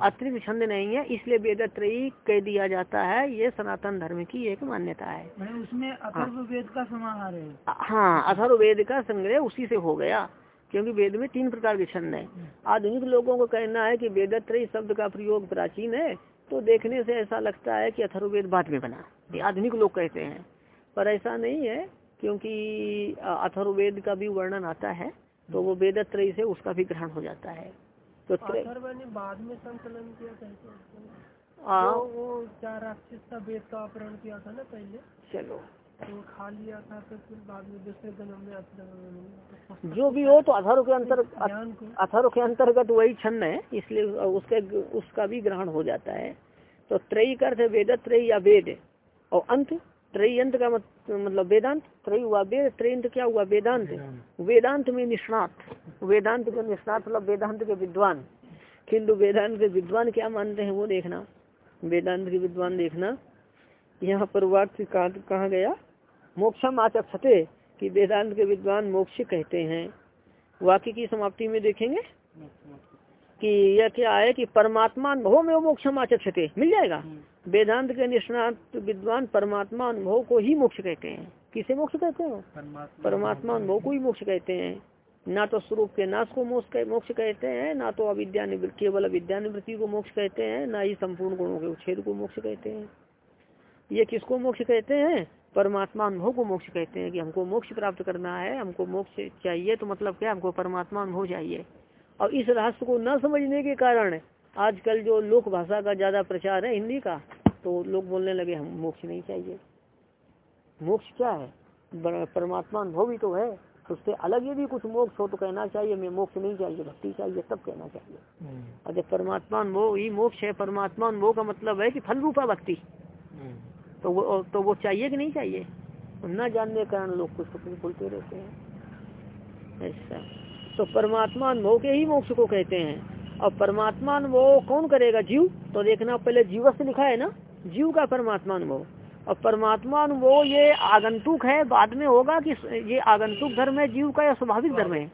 अतिरिक्त छंद नहीं है इसलिए वेद त्रयी कह दिया जाता है ये सनातन धर्म की एक मान्यता है। उसमें अथर्ववेद का समाहार है। हाँ अथर्ववेद का संग्रह उसी से हो गया क्योंकि वेद में तीन प्रकार के छंद है। आधुनिक लोगों को कहना है कि वेद त्रयी शब्द का प्रयोग प्राचीन है तो देखने से ऐसा लगता है कि अथर्ववेद बाद में बना ये आधुनिक लोग कहते हैं। पर ऐसा नहीं है क्योंकि अथर्वेद का भी वर्णन आता है तो वो वेद त्रय से उसका भी ग्रहण हो जाता है। तो बाद में संकलन किया कहते वो चार राक्षस का वेद का अपहरण किया था ना पहले? चलो। तो खा लिया था तो फिर बाद में दूसरे जन्म में जो भी हो तो अथर्व के अंतर्गत अथर्व के अंतर्गत वही छन्न है इसलिए उसके उसका भी ग्रहण हो जाता है। तो त्रयी का अर्थ वेद त्रय या वेद और अंत त्रयंत का मतलब वेदांत त्रय हुआ वेद त्रयंत क्या हुआ? वेदांत। वेदांत। में निष्णात। वेदांत के निष्णात मतलब वेदांत के विद्वान। किंतु वेदांत के विद्वान क्या मानते हैं वो देखना। वेदांत के विद्वान देखना। यहाँ पर वाक्य कहा गया मोक्षम आचक्षते कि वेदांत के विद्वान मोक्ष कहते हैं। वाक्य की समाप्ति में देखेंगे। कि यह क्या है कि परमात्मा अनुभव में मोक्षम आचक्षते मिल जाएगा? हम्म। वेदांत के निष्णात विद्वान परमात्मा अनुभव को ही मोक्ष कहते हैं। किसे मोक्ष कहते हैं? परमात्मा अनुभव को ही मोक्ष कहते हैं। ना तो स्वरूप के नाश को मोक्ष मोक्ष कहते हैं ना तो अविद्या केवल अविद्या निवृत्ति को मोक्ष कहते हैं ना ही संपूर्ण गुणों के उच्छेद को मोक्ष कहते हैं। ये किसको मोक्ष कहते हैं? परमात्मा अनुभव को मोक्ष कहते हैं कि हमको मोक्ष प्राप्त करना है हमको मोक्ष चाहिए तो मतलब क्या? हमको परमात्मा अनुभव चाहिए। और इस रहस्य को न समझने के कारण आजकल जो लोक भाषा का ज़्यादा प्रचार है हिंदी का तो लोग बोलने लगे हम मोक्ष नहीं चाहिए। मोक्ष क्या है? परमात्मा अनुभव ही तो है। उससे अलग यदि कुछ मोक्ष हो तो कहना चाहिए मैं मोक्ष नहीं चाहिए भक्ति चाहिए तब कहना चाहिए। हम्म। और जब परमात्मा अनुभव ही मोक्ष है परमात्मा अनुभव का मतलब है कि फल रूपा भक्ति। हम्म। तो वो तो वो चाहिए कि नहीं चाहिए? न जानने के कारण लोग कुछ कुछ बोलते रहते हैं। ऐसा। तो परमात्मा अनुभव के ही मोक्ष को कहते हैं। और परमात्मा अनुभव कौन करेगा? जीव? तो देखना पहले जीव से लिखा है ना? जीव का परमात्मा अनुभव। और परमात्मा अनुभव ये आगंतुक है बाद में होगा कि ये आगंतुक धर्म है जीव का या स्वाभाविक धर्म है?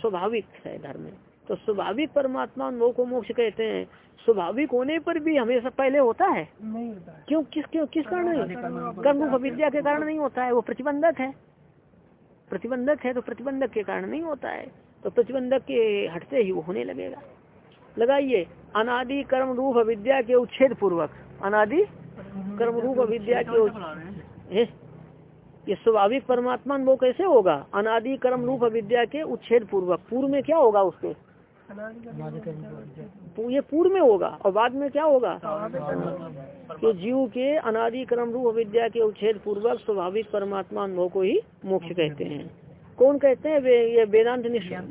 स्वाभाविक है धर्म तो स्वाभाविक परमात्मा अनुभव को मोक्ष कहते हैं। स्वाभाविक होने पर भी हमेशा पहले होता है। नहीं क्यों? किस क्यों? किस कारण नहीं कर्म विद्या के कारण नहीं होता है वो प्रतिबंधक है। प्रतिबंधक है तो प्रतिबंधक के कारण नहीं होता है। तो प्रतिबंधक के हटते ही वो होने लगेगा। लगाइए, अनादि कर्म रूप अविद्या के उच्छेद पूर्वक। अनादि कर्म रूप अविद्या के ये स्वाभाविक परमात्मा वो कैसे होगा? अनादि कर्म रूप अविद्या के उच्छेद पूर्वक। पूर्व में क्या होगा उसके? ये पूर्व में होगा और बाद में क्या होगा? तो जीव के अनादि क्रम रूप विद्या के उच्छेद पूर्वक स्वाभाविक परमात्मा अनुभव को ही मोक्ष कहते हैं। कौन कहते हैं? वे ये वेदांत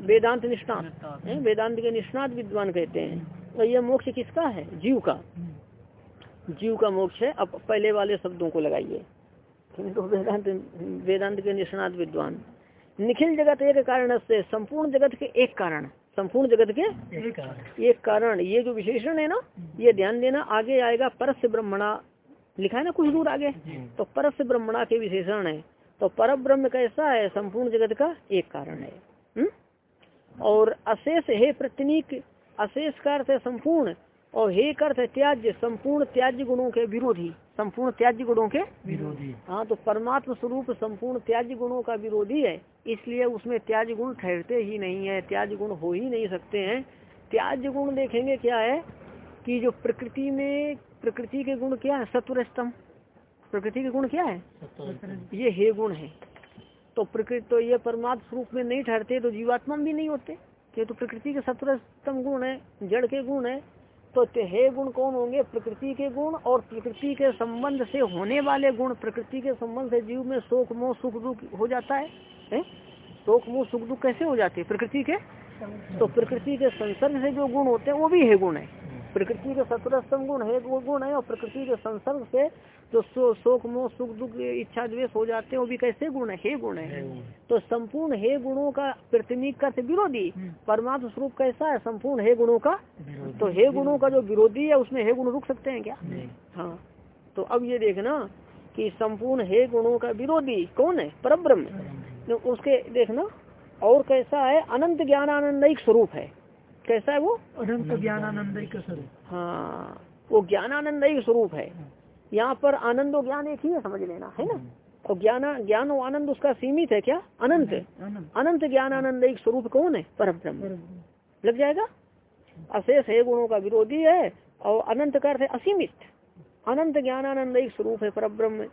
वेदांत निष्णात। वेदांत के निष्णात विद्वान कहते हैं। तो ये मोक्ष किसका है? जीव का। जीव का मोक्ष है। अब पहले वाले शब्दों को लगाइए। तो वेदांत वेदांत के निष्णात विद्वान। निखिल जगत एक कारण से, संपूर्ण जगत के एक कारण। संपूर्ण जगत के एक कारण। ये जो विशेषण है ना ये ध्यान देना आगे आएगा परस्य ब्रह्मणा। लिखा है ना कुछ दूर आगे? तो परस्य ब्रह्मणा के विशेषण है। तो पर ब्रह्म कैसा है? संपूर्ण जगत का एक कारण है। हुँ? हम्म? और अशेष हे प्रतिनिक अशेष का अर्थ है संपूर्ण और हे अर्थ है त्याज्य। संपूर्ण त्याज्य गुणों के विरोधी। संपूर्ण त्याज्य गुणों के विरोधी। हाँ तो परमात्म स्वरूप संपूर्ण त्याज्य गुणों का विरोधी है। इसलिए उसमें त्याज गुण ठहरते ही नहीं है त्याज गुण हो ही नहीं सकते हैं। त्याज गुण देखेंगे क्या है कि जो प्रकृति में प्रकृति के गुण क्या है? सत्वर स्तंभ प्रकृति के गुण क्या है? ये हे गुण है। तो प्रकृति तो ये परमात्म स्वरूप में नहीं ठहरते तो जीवात्मा भी नहीं होते। ये तो प्रकृति के सत्वर स्तंभ गुण है जड़ के गुण है। तो हे गुण कौन होंगे? प्रकृति के गुण और प्रकृति के संबंध से होने वाले गुण। प्रकृति के संबंध से जीव में शोक मोह सुख दुख हो जाता है, है? शोक मोह सुख दुख कैसे हो जाते हैं? प्रकृति के? तो प्रकृति के संसर्ग से जो गुण होते हैं वो भी है गुण है। प्रकृति के सत्रस्तम गुण है वो गुण है और प्रकृति के संसर्ग से जो शोक मोह सुख दुख इच्छा द्वेष हो जाते हैं वो भी कैसे गुण है? हे गुण है। तो संपूर्ण हे गुणों का प्रतिनिक का विरोधी। परमात्म स्वरूप कैसा है? संपूर्ण हे गुणों का? तो हे गुणों का जो विरोधी है उसमें हे गुण रुक सकते हैं क्या? हाँ। तो अब ये देखना कि संपूर्ण हे गुणों का विरोधी कौन है? पर ब्रह्म तो उसके देखना और कैसा है? अनंत ज्ञान आनंदिक स्वरूप है। कैसा है वो? अनंत ज्ञानानंद हाँ वो ज्ञानानंद ही स्वरूप है। यहाँ पर आनंद और ज्ञान एक ही है समझ लेना है ना? और ज्ञान ज्ञान और आनंद उसका सीमित है क्या? अनंत अनंत। ज्ञान आनंद एक स्वरूप कौन है? परम ब्रह्म लग जाएगा? अशेष है गुणों का विरोधी है और अनंत का अर्थ है असीमित। अनंत ज्ञान आनंद एक स्वरूप है पर ब्रह्म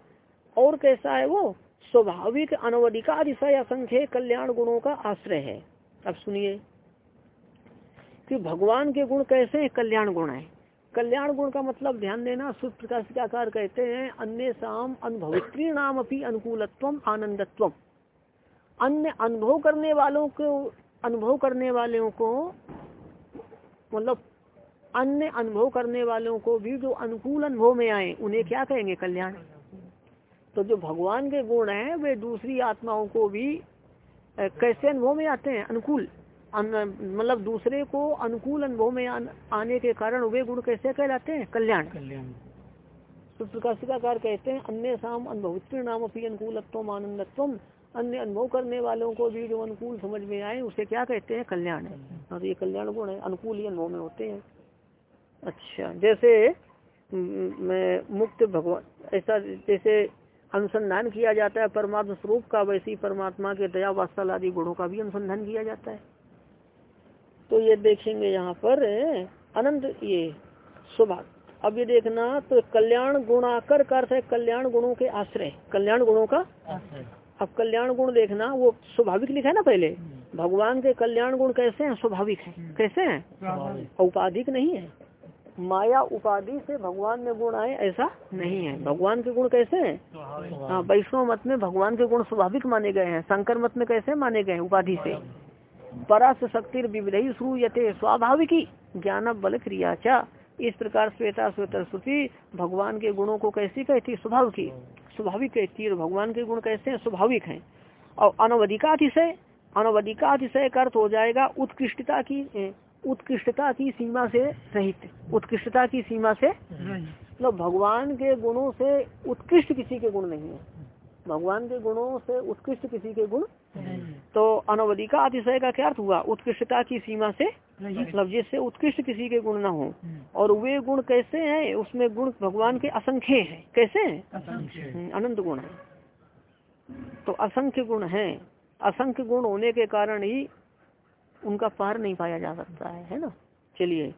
और कैसा है वो? स्वाभाविक अनवधिकादिशय असंख्य कल्याण गुणों का आश्रय है। अब सुनिए। कि भगवान के गुण कैसे हैं? कल्याण गुण है। कल्याण गुण का मतलब ध्यान देना सुख प्रकाश के आकार कहते हैं, अन्य शाम अनुभवित्री नाम अपनी अनुकूलत्व आनंदत्व अन्य अनुभव करने वालों को, अनुभव करने वालों को मतलब अन्य अनुभव करने वालों को भी जो अनुकूल अनुभव में आए, उन्हें क्या कहेंगे? कल्याण। तो जो भगवान के गुण हैं, वे दूसरी आत्माओं को भी कैसे अनुभव में आते हैं? अनुकूल। मतलब दूसरे को अनुकूल अनुभव में आने के कारण वे गुण कैसे कहलाते हैं? कल्याण। कल्याण। तो प्रकाशिकाकार कहते हैं अन्य शाम अनुभवित्र नाम अपनी अनुकूलत्व आनंदत्व अन्य अनुभव करने वालों को भी जो अनुकूल समझ में आए उसे क्या कहते हैं? कल्याण। है हाँ तो ये कल्याण गुण है अनुकूल ही अनुभव में होते हैं। अच्छा जैसे मैं मुक्त भगवान ऐसा जैसे अनुसंधान किया जाता है परमात्मा स्वरूप का वैसी परमात्मा के दया वास्तल आदि गुणों का भी अनुसंधान किया जाता है। तो ये देखेंगे यहाँ पर अनंत ये स्वभाव अब ये देखना तो कल्याण गुणाकर का अर्थ है कल्याण गुणों के आश्रय। कल्याण गुणों का अब कल्याण गुण देखना वो स्वाभाविक लिखा है ना पहले? भगवान के कल्याण गुण कैसे हैं? स्वाभाविक है। कैसे हैं? औपाधिक नहीं है। माया उपाधि से भगवान में गुण आए ऐसा नहीं है। भगवान के गुण कैसे हैं? हाँ वैष्णव मत में भगवान के गुण स्वाभाविक माने गए हैं। शंकर मत में कैसे माने गए उपाधि से? परस शक्ति विविधि श्रूयते स्वाभाविकी ज्ञान बल क्रिया चा। इस प्रकार श्वेता श्वेतर श्रुति भगवान के गुणों को कैसी कहती स्वभाव की स्वाभाविक कहती है भगवान के गुण कैसे हैं? स्वाभाविक हैं। और अनवधिकातिशय अनवधिकातिशय का अर्थ हो जाएगा उत्कृष्टता की उत्कृष्टता की सीमा से रहित। उत्कृष्टता की सीमा से मतलब भगवान के गुणों से उत्कृष्ट किसी के गुण नहीं है। भगवान के गुणों से उत्कृष्ट किसी के गुण तो अनवधिका अतिशय का क्या अर्थ हुआ? उत्कृष्टता की सीमा से मतलब जिससे उत्कृष्ट किसी के गुण न हो। और वे गुण कैसे हैं? उसमें गुण भगवान के असंख्य हैं। कैसे हैं? हम्म, अनंत गुण है। तो असंख्य गुण हैं। असंख्य गुण होने के कारण ही उनका पार नहीं पाया जा सकता है है ना? चलिए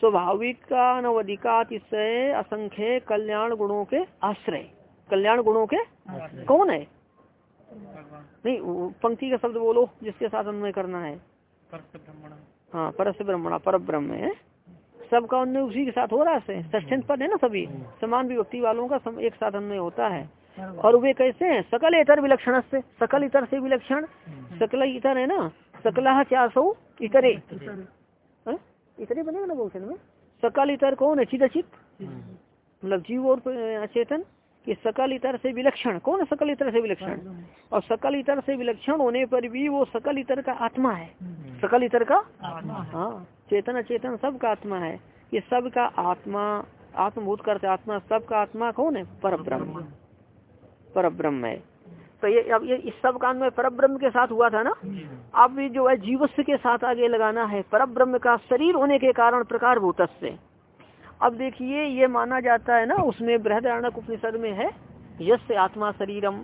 स्वाभाविक का अनवधिकातिशय असंख्य कल्याण गुणों के आश्रय। कल्याण गुणों के कौन है? नहीं पंक्ति का शब्द बोलो जिसके साथ अन्वय करना है। हाँ परस ब्रह्मणा पर ब्रह्म है। सबका अन्वय उसी के साथ हो रहा है ष्ठेंत पद है ना सभी? समान विभक्ति वालों का एक साथ अन्वय होता है। और वे कैसे हैं? सकल इतर विलक्षण से सकल इतर से विलक्षण? सकल इतर है ना? सकला चार सौ इतरे। इतरे बनेगा ना में सकल इतर कौन है? चित अचित मतलब जीव और चेतन कि सकल इतर से विलक्षण कौन है सकल इतर से विलक्षण? और सकल इतर से विलक्षण होने पर भी वो सकल इतर का आत्मा है। सकल इतर का? हाँ। चेतन चेतन सब का आत्मा है। ये सब का आत्मा आत्मभूत करते आत्मा सब का आत्मा कौन है? पर ब्रह्म पर ब्रह्म है। तो ये अब ये इस सब कान में पर ब्रह्म के साथ हुआ था ना? अब जो है जीवस्व के साथ आगे लगाना है। पर ब्रह्म का शरीर होने के कारण प्रकार भूत से अब देखिए ये माना जाता है ना उसमें बृहदारणक उपनिषद में है यश आत्मा शरीरम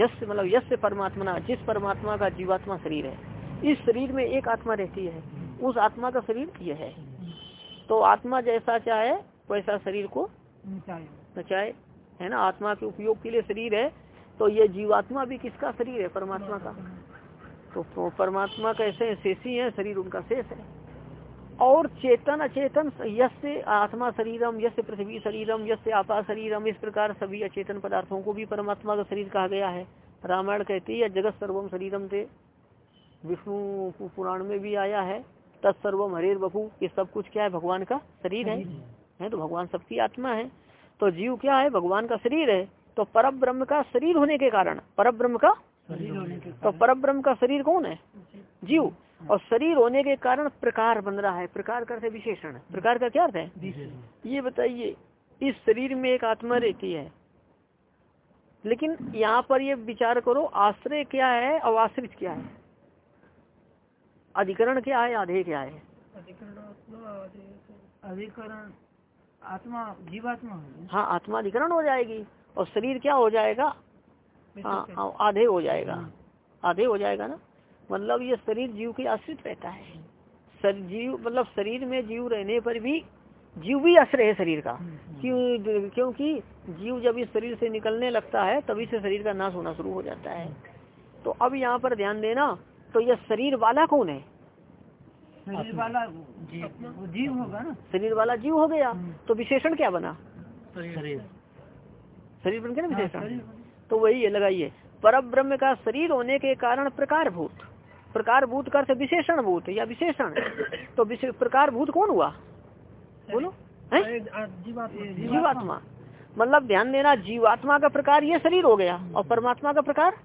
यश मतलब यश परमात्मा जिस परमात्मा का जीवात्मा शरीर है इस शरीर में एक आत्मा रहती है उस आत्मा का शरीर यह है। तो आत्मा जैसा चाहे वैसा शरीर को नचाए। है ना? आत्मा के उपयोग के लिए शरीर है तो ये जीवात्मा भी किसका शरीर है? परमात्मा का। तो परमात्मा कैसे शेषी है शरीर उनका शेष है। और चेतन अचेतन यश आत्मा शरीरम यश पृथ्वी शरीरम यश आपा शरीरम इस प्रकार सभी अचेतन पदार्थों को भी परमात्मा का शरीर कहा गया है। रामायण कहती है जगत सर्वम शरीरम थे विष्णु पुराण में भी आया है तत्सर्वम हरेर बपू ये सब कुछ क्या है? भगवान का शरीर है। है। तो भगवान सबकी आत्मा है। तो जीव क्या है? भगवान का शरीर है। तो पर ब्रह्म का शरीर होने के कारण पर ब्रह्म का तो पर ब्रह्म का शरीर कौन है? जीव। और शरीर होने के कारण प्रकार बन रहा है प्रकार का करते विशेषण। प्रकार का क्या अर्थ है? ये बताइए इस शरीर में एक आत्मा रहती है लेकिन यहाँ पर ये विचार करो आश्रय क्या है और आश्रित क्या है? अधिकरण क्या है आधे क्या है? अधिकरण आत्मा जीवात्मा हाँ आत्मा अधिकरण हो जाएगी और शरीर क्या हो जाएगा? हाँ, हाँ आधे हो जाएगा। आधे हो जाएगा ना? मतलब ये शरीर जीव के आश्रित रहता है। सर जीव मतलब शरीर में जीव रहने पर भी जीव भी आश्रय है शरीर का। क्यों क्योंकि जीव जब इस शरीर से निकलने लगता है तभी से शरीर का नाश होना शुरू हो जाता है। तो अब यहाँ पर ध्यान देना तो यह शरीर वाला कौन है? शरीर वाला जीव होगा ना? शरीर वाला जीव हो गया तो विशेषण क्या बना? शरीर। शरीर। बन गया ना विशेषण? तो वही है लगाइए पर ब्रह्म का शरीर होने के कारण प्रकार भूत। प्रकार भूत कर विशेषण भूत या विशेषण? तो प्रकार भूत कौन हुआ? बोलो। जीवात्मा। मतलब ध्यान देना जीवात्मा का प्रकार ये शरीर हो गया और परमात्मा का प्रकार?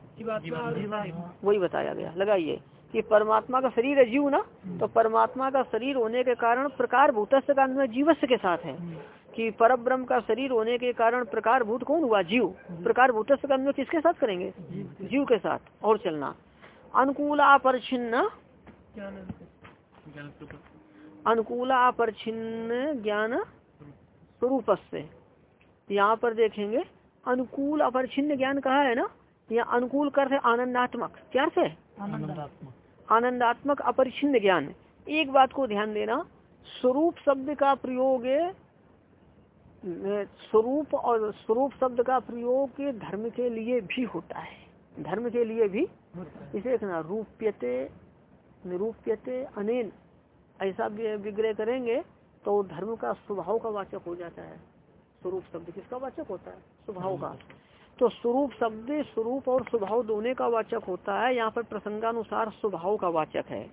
वही बताया गया। लगाइए कि परमात्मा का शरीर है जीव ना? तो परमात्मा का शरीर होने के कारण प्रकार भूतस्थ का अन्वय जीवस्य के साथ है। कि पर ब्रह्म का शरीर होने के कारण प्रकार भूत कौन हुआ? जीव। प्रकार भूतस्थ का अन्वय किसके साथ करेंगे? जीव के साथ। और चलना। अनुकूल अपरिछिन्न अनुकूल अपरिछिन्न ज्ञान स्वरूप से यहाँ पर देखेंगे अनुकूल अपरिछिन्न ज्ञान कहा है ना? यहाँ अनुकूल कर आनंदात्मक। क्या से आनंदात्मक। अपरिछिन्न ज्ञान। एक बात को ध्यान देना स्वरूप शब्द का प्रयोग स्वरूप और स्वरूप शब्द का प्रयोग धर्म के लिए भी होता है। धर्म के लिए भी इसे देखना रूप्यते निरूप्यते अनिल ऐसा विग्रह करेंगे तो धर्म का स्वभाव का वाचक हो जाता है। स्वरूप शब्द किसका वाचक होता है? स्वभाव का। तो स्वरूप शब्द स्वरूप और स्वभाव दोनों का वाचक होता है। यहाँ पर प्रसंगानुसार स्वभाव का वाचक है।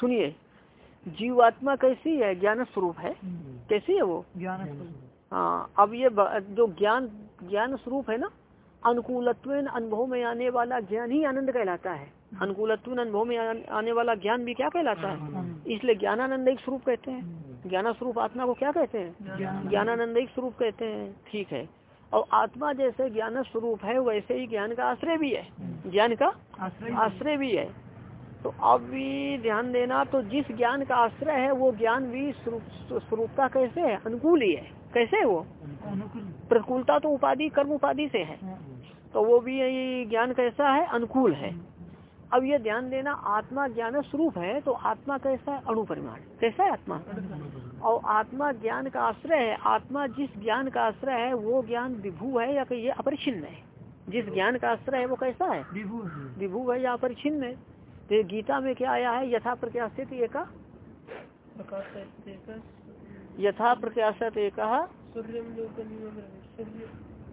सुनिए जीवात्मा कैसी है? ज्ञान स्वरूप है। कैसी है वो? ज्ञान हाँ अब ये जो ज्ञान ज्ञान स्वरूप है ना अनुकूलत्व अनुभव में आने वाला ज्ञान ही आनंद कहलाता है। अनुकूलत्व अनुभव में आने वाला ज्ञान भी क्या कहलाता है? इसलिए ज्ञानानंद एक स्वरूप कहते हैं। ज्ञान स्वरूप आत्मा को क्या कहते हैं? ज्ञानानंद। एक स्वरूप कहते हैं। ठीक है। और आत्मा जैसे ज्ञान स्वरूप है वैसे ही ज्ञान का आश्रय भी है। ज्ञान का आश्रय भी है। तो अब भी ध्यान देना तो जिस ज्ञान का आश्रय है वो ज्ञान भी स्वरूपता कैसे है? अनुकूल ही है। कैसे है वो? प्रतिकूलता तो उपाधि कर्म उपाधि से है। तो वो भी ज्ञान कैसा है? अनुकूल है। अब ये ध्यान देना आत्मा ज्ञान स्वरूप है तो आत्मा कैसा है? अणुपरिमाण। कैसा है आत्मा? और आत्मा ज्ञान का आश्रय है। आत्मा जिस ज्ञान का आश्रय है वो ज्ञान विभू है या ये अपरिचिन्न है? जिस ज्ञान का आश्रय है वो कैसा है? विभू है। या अपरिचिन्न है? तो गीता में क्या आया है? यथा प्रत्याशित एक। यथा प्रत्याशित एक।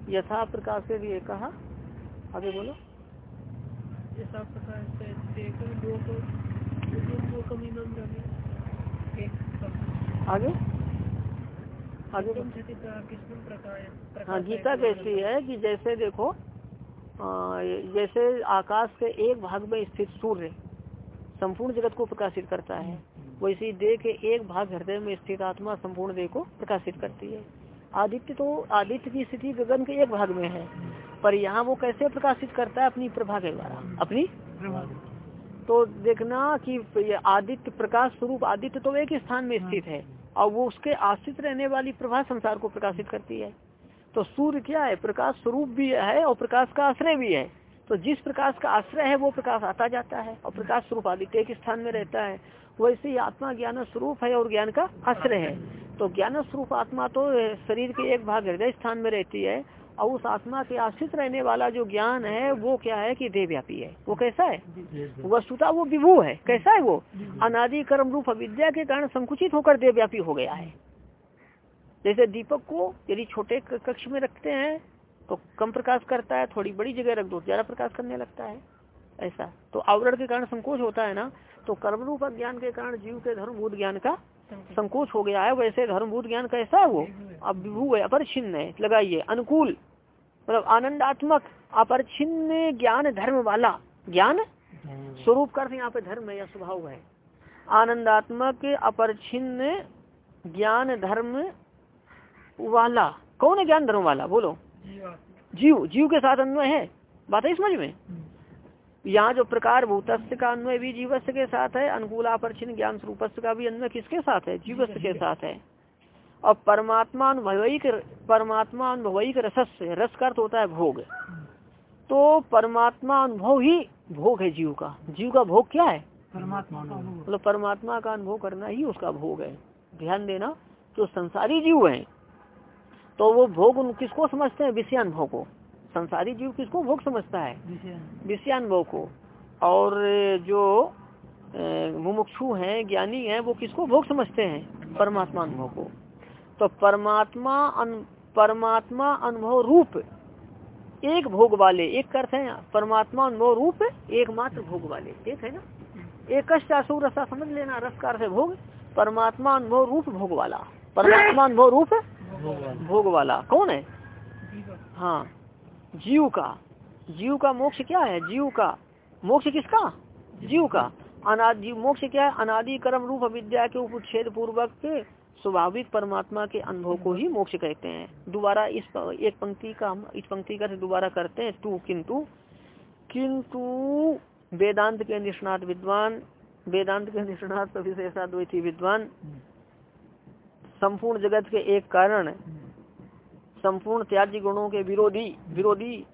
यथा प्रकाशित एक आगे बोलो। यथा प्रकार से आगे आगे हाँ गीता कैसी है कि जैसे देखो जैसे आकाश के एक भाग में स्थित सूर्य संपूर्ण जगत को प्रकाशित करता है, वैसे देह के एक भाग हृदय में स्थित आत्मा संपूर्ण देह को प्रकाशित करती है। आदित्य तो आदित्य की स्थिति गगन के एक भाग में है। पर यहाँ वो कैसे प्रकाशित करता है अपनी प्रभा के द्वारा? अपनी? तो देखना कि आदित्य प्रकाश स्वरूप आदित्य तो एक स्थान में स्थित है। और वो उसके आश्रित रहने वाली प्रभा संसार को प्रकाशित करती है। तो सूर्य क्या है? प्रकाश स्वरूप भी है और प्रकाश का आश्रय भी है। तो जिस प्रकाश का आश्रय है वो प्रकाश आता जाता है और प्रकाश स्वरूप आदित्य एक स्थान में रहता है। वैसे ही आत्मा ज्ञान स्वरूप है और ज्ञान का आश्रय है। तो ज्ञान स्वरूप आत्मा तो शरीर के एक भाग हृदय स्थान में रहती है और उस आत्मा के आश्रित रहने वाला जो ज्ञान है वो क्या है कि देवव्यापी है। वो कैसा है? वस्तुता वो विभू है। कैसा है वो? अनादि कर्म रूप अविद्या के कारण संकुचित होकर देवव्यापी हो गया है। जैसे दीपक को यदि छोटे कक्ष में रखते हैं तो कम प्रकाश करता है थोड़ी बड़ी जगह रख दो ज़्यादा प्रकाश करने लगता है। ऐसा। तो आवरण के कारण संकोच होता है ना तो कर्म रूप ज्ञान के कारण जीव के धर्म धर्मभूत ज्ञान का संकोच हो गया है वैसे धर्म धर्मभूत ज्ञान कैसा है वो? अब विभू है अपरिछिन्न है। लगाइए अनुकूल मतलब आनंदात्मक अपरिछिन्न ज्ञान धर्म वाला। ज्ञान? स्वरूप कर यहाँ पे धर्म है या स्वभाव है। आनंदात्मक अपरिछिन्न ज्ञान धर्म वाला। कौन है ज्ञान धर्म वाला? बोलो। जीव जीव के साथ अन्वय है। बात है समझ में? यहाँ जो प्रकार भूतस्थ का अन्वय भी जीवस्थ के साथ है अनुकूलापर्चिन ज्ञान स्वरूपस्थ का भी अन्वय किसके साथ है? जीवस्थ के साथ है। और परमात्मा अनुभविक परमात्मा अनुभविक रसस रस का अर्थ होता है भोग। तो परमात्मा अनुभव ही भोग है जीव का। जीव का भोग क्या है? परमात्मा। मतलब परमात्मा का अनुभव करना ही उसका भोग है। ध्यान देना जो संसारी जीव है तो वो भोग उन किसको समझते हैं? विषयानुभव को। संसारी जीव किसको? भोग समझता है। विषयानुभव को। और जो मुमुक्षु हैं ज्ञानी हैं वो किसको? भोग समझते हैं परमात्मा अनुभव को। तो परमात्मा अन, परमात्मा अनुभव रूप एक भोग वाले एक करते हैं परमात्मा अनुभव रूप एकमात्र भोग वाले। एक है ना? एक कष्टासुर रसा समझ लेना रसकार से भोग। परमात्मा अनुभव रूप भोग वाला। परमात्मा अनुभव रूप? भोग वाला। कौन है? हाँ। जीव का। जीव का मोक्ष क्या है? जीव का। मोक्ष किसका? जीव का। अनादि मोक्ष क्या है? अनादि कर्म रूप अविद्या के उपच्छेद पूर्वक स्वाभाविक परमात्मा के अनुभव को ही मोक्ष कहते हैं। दोबारा इस एक पंक्ति का हम इस पंक्ति का दोबारा करते हैं। तू किंतु। किंतु वेदांत के निष्णात विद्वान वेदांत के निष्णात विशेषाद्वैती विद्वान। संपूर्ण जगत के एक कारण संपूर्ण त्याज्य गुणों के विरोधी विरोधी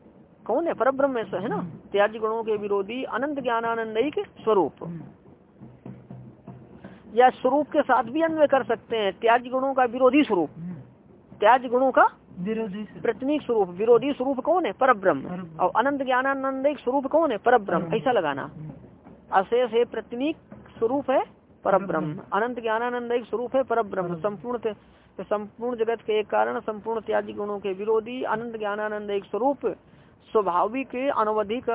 कौन है? पर ब्रह्म है ना? त्याज्य गुणों के विरोधी अनंत ज्ञान ज्ञानानंद स्वरूप या स्वरूप के साथ भी अन्वय कर सकते हैं त्याज गुणों का विरोधी स्वरूप। त्याज गुणों का विरोधी प्रतिनिक स्वरूप। विरोधी स्वरूप कौन है? पर ब्रह्म और अनंत ज्ञानानंद स्वरूप कौन है? पर ब्रह्म ऐसा लगाना। अशेष है प्रतिनिक स्वरूप है पर ब्रह्म अनंत ज्ञानानंद स्वरूप है पर ब्रह्म संपूर्ण संपूर्ण जगत के कारण, संपूर्ण त्यागी गुणों के विरोधी, अनंत ज्ञानानंद एक स्वरूप, स्वाभाविक अनवधिक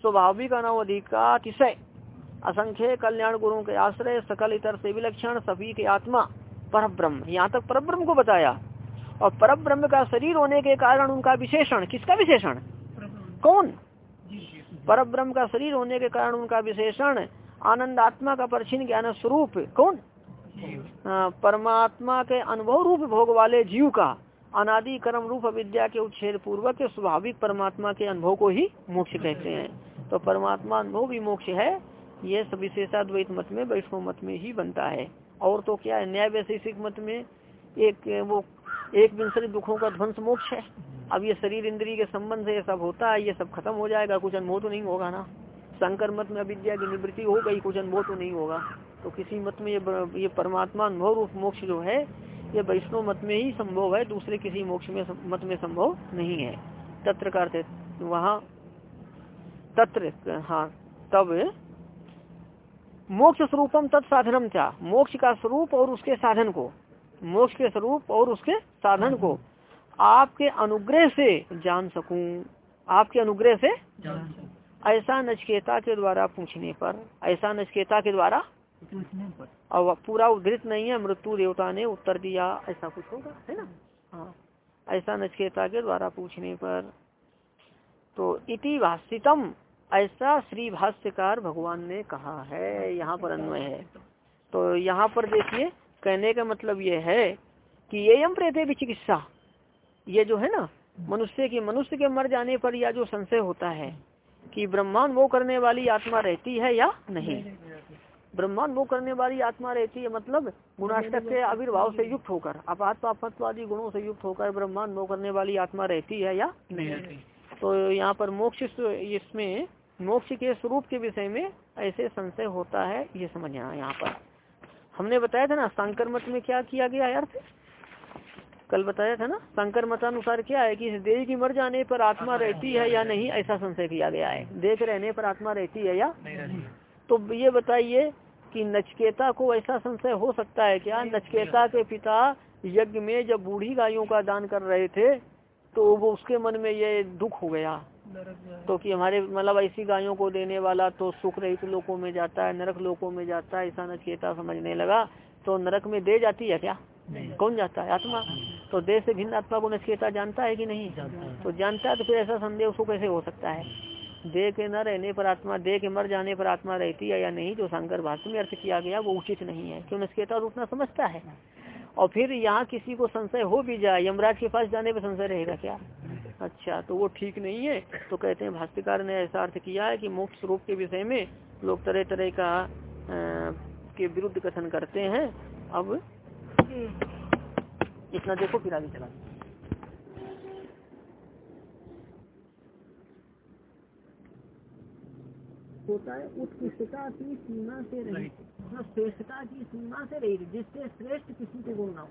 स्वाभाविक अनवधिक अतिशय। असंख्य कल्याण गुरुओं के आश्रय, सकल इतर से विलक्षण सभी के आत्मा पर ब्रह्म यहाँ तक पर ब्रह्म को बताया। और पर ब्रह्म का शरीर होने के कारण उनका विशेषण, किसका विशेषण? कौन? पर ब्रह्म का शरीर होने के कारण उनका विशेषण, आनंद आत्मा का परछिन ज्ञान स्वरूप। कौन? परमात्मा के अनुभव रूप भोग वाले जीव का अनादि कर्म रूप विद्या के उच्छेद पूर्वक स्वाभाविक परमात्मा के अनुभव को ही मोक्ष कहते हैं। तो परमात्मा अनुभव भी मोक्ष है, ये सब विशेषाद्वैत मत में, वैष्णव मत में ही बनता है। और तो क्या है, न्याय वैशेषिक मत में एक, वो एक विंशति दुखों का ध्वंस मोक्ष है। अब ये शरीर इंद्रिय के संबंध से सब होता है, ये सब खत्म हो जाएगा, कुछ अनुभव तो नहीं होगा ना। शंकर मत में अविद्या की निवृत्ति हो गई, कुछ अनुभव तो नहीं होगा। तो किसी मत में ये ये परमात्मा अनुभव रूप मोक्ष जो है ये वैष्णव मत में ही संभव है दूसरे किसी मोक्ष में मत में संभव नहीं है। तत्र करते वहाँ तत्र हाँ तब मोक्ष स्वरूपम तत्साधनम था मोक्ष का स्वरूप और उसके साधन को। मोक्ष के स्वरूप और उसके साधन को आपके अनुग्रह से जान सकूँ। आपके अनुग्रह से ऐसा नचकेता के द्वारा पूछने पर ऐसा नचकेता के द्वारा और पूरा उद्धृत नहीं है मृत्यु देवता ने उत्तर दिया ऐसा कुछ होगा है ना? हाँ। ऐसा नचकेता के द्वारा पूछने पर तो इति भाषितम ऐसा श्री भाष्यकार भगवान ने कहा है यहाँ पर अन्वय है। तो यहाँ पर देखिए कहने का मतलब ये है कि ये यम प्रेत भी चिकित्सा। ये जो है ना मनुष्य की मनुष्य के मर जाने पर या जो संशय होता है कि ब्रह्मांड वो करने वाली आत्मा रहती है या नहीं? ब्रह्मांड वो करने वाली आत्मा रहती है मतलब गुणाष्टक के आविर्भाव से युक्त होकर अपात गुणों से युक्त होकर ब्रह्मांड वो करने वाली आत्मा रहती है या नहीं? तो यहाँ पर मोक्ष इसमें मोक्ष के स्वरूप के विषय में ऐसे संशय होता है ये समझना यहाँ पर। हमने बताया था ना शंकर मत में क्या किया गया अर्थ कल बताया था ना शंकर मतानुसार क्या है कि देह की मर जाने पर आत्मा रहती है या नहीं ऐसा संशय किया गया है। देख रहने पर आत्मा रहती है या? तो ये बताइए कि नचकेता को ऐसा संशय हो सकता है क्या नचकेता के पिता यज्ञ में जब बूढ़ी गायों का दान कर रहे थे तो वो उसके मन में ये दुख हो गया। तो कि हमारे मतलब ऐसी गायों को देने वाला तो सुख रहित लोगों में जाता है नरक लोगों में जाता है ऐसा नचकेता समझने लगा। तो नरक में दे जाती है क्या? कौन जाता है? आत्मा। तो देह से भिन्न आत्मा को नचकेता जानता है कि नहीं? तो जानता है तो फिर ऐसा संदेह उसको कैसे हो सकता है? देह के न रहने पर आत्मा देह के मर जाने पर आत्मा रहती है या नहीं जो शंकर भाषण में अर्थ किया गया वो उचित नहीं है क्यों नचकेता रूप न समझता है? और फिर यहाँ किसी को संशय हो भी जाए यमराज के पास जाने पर संशय रहेगा क्या? अच्छा तो वो ठीक नहीं है तो कहते हैं भाष्यकार ने ऐसा अर्थ किया है कि मोक्ष स्वरूप के विषय में लोग तरह तरह का आ, के विरुद्ध कथन करते हैं। अब इतना देखो फिर आगे चला होता है उत्कृष्टता की सीमा से रहित। मतलब श्रेष्ठता की सीमा से रहित जिससे श्रेष्ठ किसी के गुण ना हो।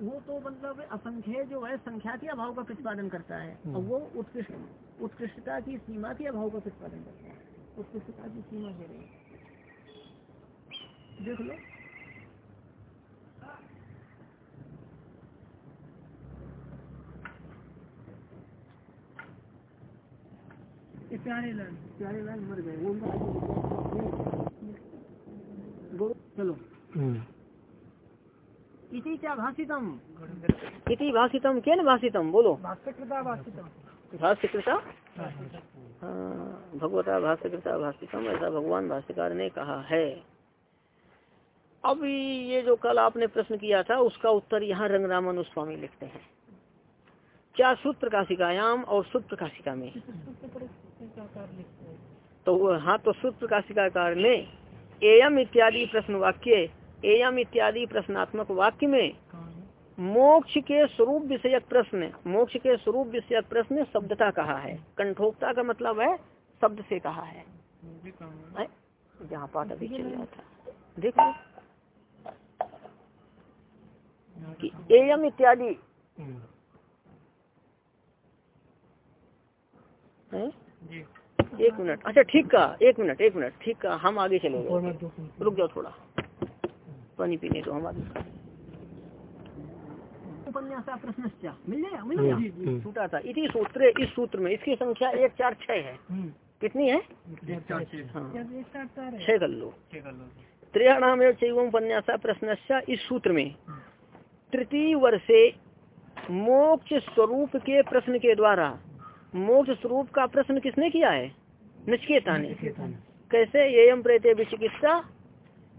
वो तो मतलब असंख्य जो है संख्या के अभाव का प्रतिपादन करता है। और वो उत्कृष्ट उत्कृष्टता की सीमा के अभाव का प्रतिपादन करता है। उत्कृष्टता की सीमा से रहित। देख लो। प्यारे लाल प्यारे लाल मर गए वो चलो। इति क्या भाषितम? इति भाषितम केन भाषितम? बोलो। भाष्यकृता भाषितम। भाष्यकृता? हाँ भगवता भाष्यकृता भाषितम ऐसा भगवान भाष्यकार ने कहा है। अब ये जो कल आपने प्रश्न किया था उसका उत्तर यहाँ रंगरामन स्वामी लिखते हैं। क्या शुद्ध प्रकाशिकायाम और शुद्ध प्रकाशिका में? तो हाँ तो शुद्ध प्रकाशिकाकार ने एयम इत्यादि प्रश्न वाक्य एयम इत्यादि प्रश्नात्मक वाक्य में मोक्ष के स्वरूप विषयक प्रश्न मोक्ष के स्वरूप विषयक प्रश्न शब्दता कहा है। कंठोक्ता का मतलब है शब्द से कहा है। जहाँ पाठ अभी चल रहा था। देखो कि एयम इत्यादि एक मिनट। अच्छा ठीक का एक मिनट एक मिनट। ठीक का हम आगे चलेंगे। रुक जाओ थोड़ा। पानी पीने तो हम आगे मिल जाएगा छूटा था। इसी सूत्र इस सूत्र में इसकी संख्या एक चार छह है। कितनी है? हाँ। छह कर लो। त्रयाणाम एवं उपन्यासा प्रश्न इस सूत्र में। तृतीय वर्षे मोक्ष स्वरूप के प्रश्न के द्वारा मोक्ष स्वरूप का प्रश्न किसने किया है? नचकेता ने कैसे? एयम प्रेते विचिकित्सा।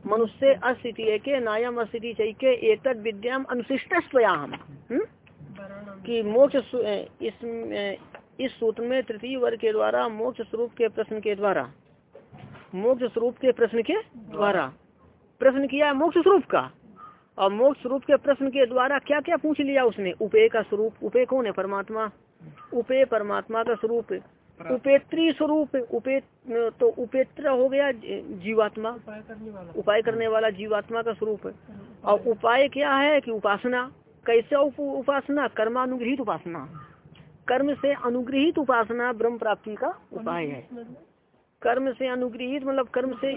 मनुष्य अस्थिति के नायम अस्थिति चैके एतद विद्याम अनुशिष्ट स्वयाम। कि मोक्ष इस इस सूत्र में तृतीय वर्ग के द्वारा मोक्ष स्वरूप के प्रश्न के द्वारा। मोक्ष स्वरूप के प्रश्न के द्वारा। प्रश्न किया है मोक्ष स्वरूप का। और मोक्ष स्वरूप के प्रश्न के द्वारा क्या क्या पूछ लिया उसने? उपे का स्वरूप उपे कौन है परमात्मा। उपे परमात्मा का स्वरूप। उपेत्री स्वरूप उपे तो उपेत्र हो गया जीवात्मा। उपाय करने वाला। जीवात्मा का स्वरूप। और उपाय क्या है कि उपासना? कैसे उपासना? कर्मानुग्रहित उपासना। कर्म से अनुग्रहित उपासना ब्रह्म प्राप्ति का उपाय है। कर्म से अनुग्रहित मतलब कर्म से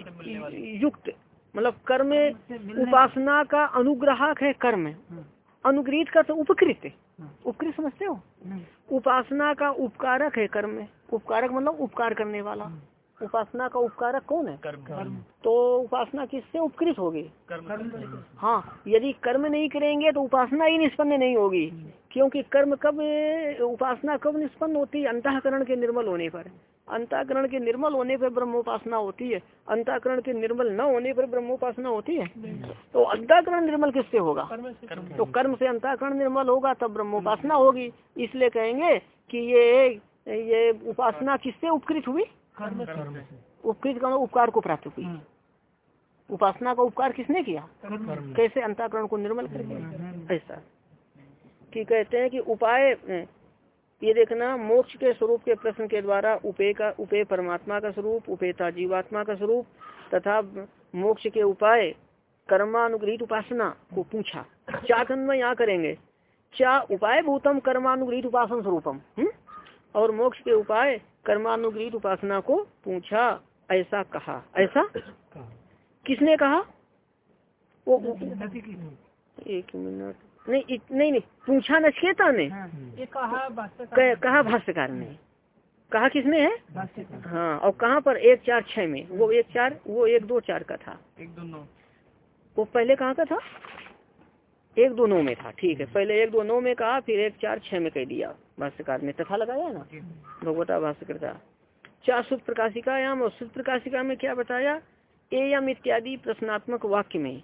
युक्त। मतलब कर्म उपासना का अनुग्राहक है कर्म। अनुग्रहित का तो उपकृत उपकृत समझते हो? उपासना का उपकारक है कर्म में। उपकारक मतलब उपकार करने वाला। उपासना का उपकारक कौन है? कर्म। तो उपासना किससे उपकृत होगी? हाँ यदि कर्म नहीं करेंगे तो उपासना ही निष्पन्न नहीं होगी। क्योंकि कर्म कब उपासना कब निष्पन्न होती है? अंतकरण के निर्मल होने पर। अंताकरण के निर्मल होने पर ब्रह्मोपासना होती है। अंताकरण के निर्मल न होने पर ब्रह्मोपासना होती है? तो अंताकरण निर्मल किससे होगा? तो कर्म से अंताकरण निर्मल होगा, तब ब्रह्मोपासना होगी। इसलिए कहेंगे कि ये ये उपासना किससे उपकृत हुई? उपकृत का उपकार को प्राप्त हुई। उपासना का उपकार किसने किया? कैसे अंताकरण को निर्मल करके? ऐसा। कि कहते हैं कि उपाय ये देखना मोक्ष के स्वरूप के प्रश्न के द्वारा उपे का उपे परमात्मा का स्वरूप उपेता जीवात्मा का स्वरूप तथा मोक्ष के उपाय कर्मानुग्रहित उपासना को पूछा। क्या में यहाँ करेंगे? क्या उपाय भूतम कर्मानुग्रहित उपासन स्वरूपम? हम्म? और मोक्ष के उपाय कर्मानुग्रहित उपासना को पूछा। ऐसा कहा। ऐसा? किसने कहा? वो एक मिनट। नहीं नहीं नहीं पूछा नचकेता ने हाँ। कहा कहा भाष्यकार ने। कहा किसने है? हाँ और कहाँ पर? एक चार छह में। वो एक चार वो एक दो चार का था। एक दो नौ। वो पहले कहाँ का था? एक दो नौ में था ठीक है। पहले एक दो नौ में कहा फिर एक चार छह में कह दिया भाष्यकार ने। तथा लगाया ना? भगवता भाष्यकृता चार शुद्ध प्रकाशिकायाम और शुद्ध प्रकाशिका में क्या बताया? एयम इत्यादि प्रश्नात्मक वाक्य में।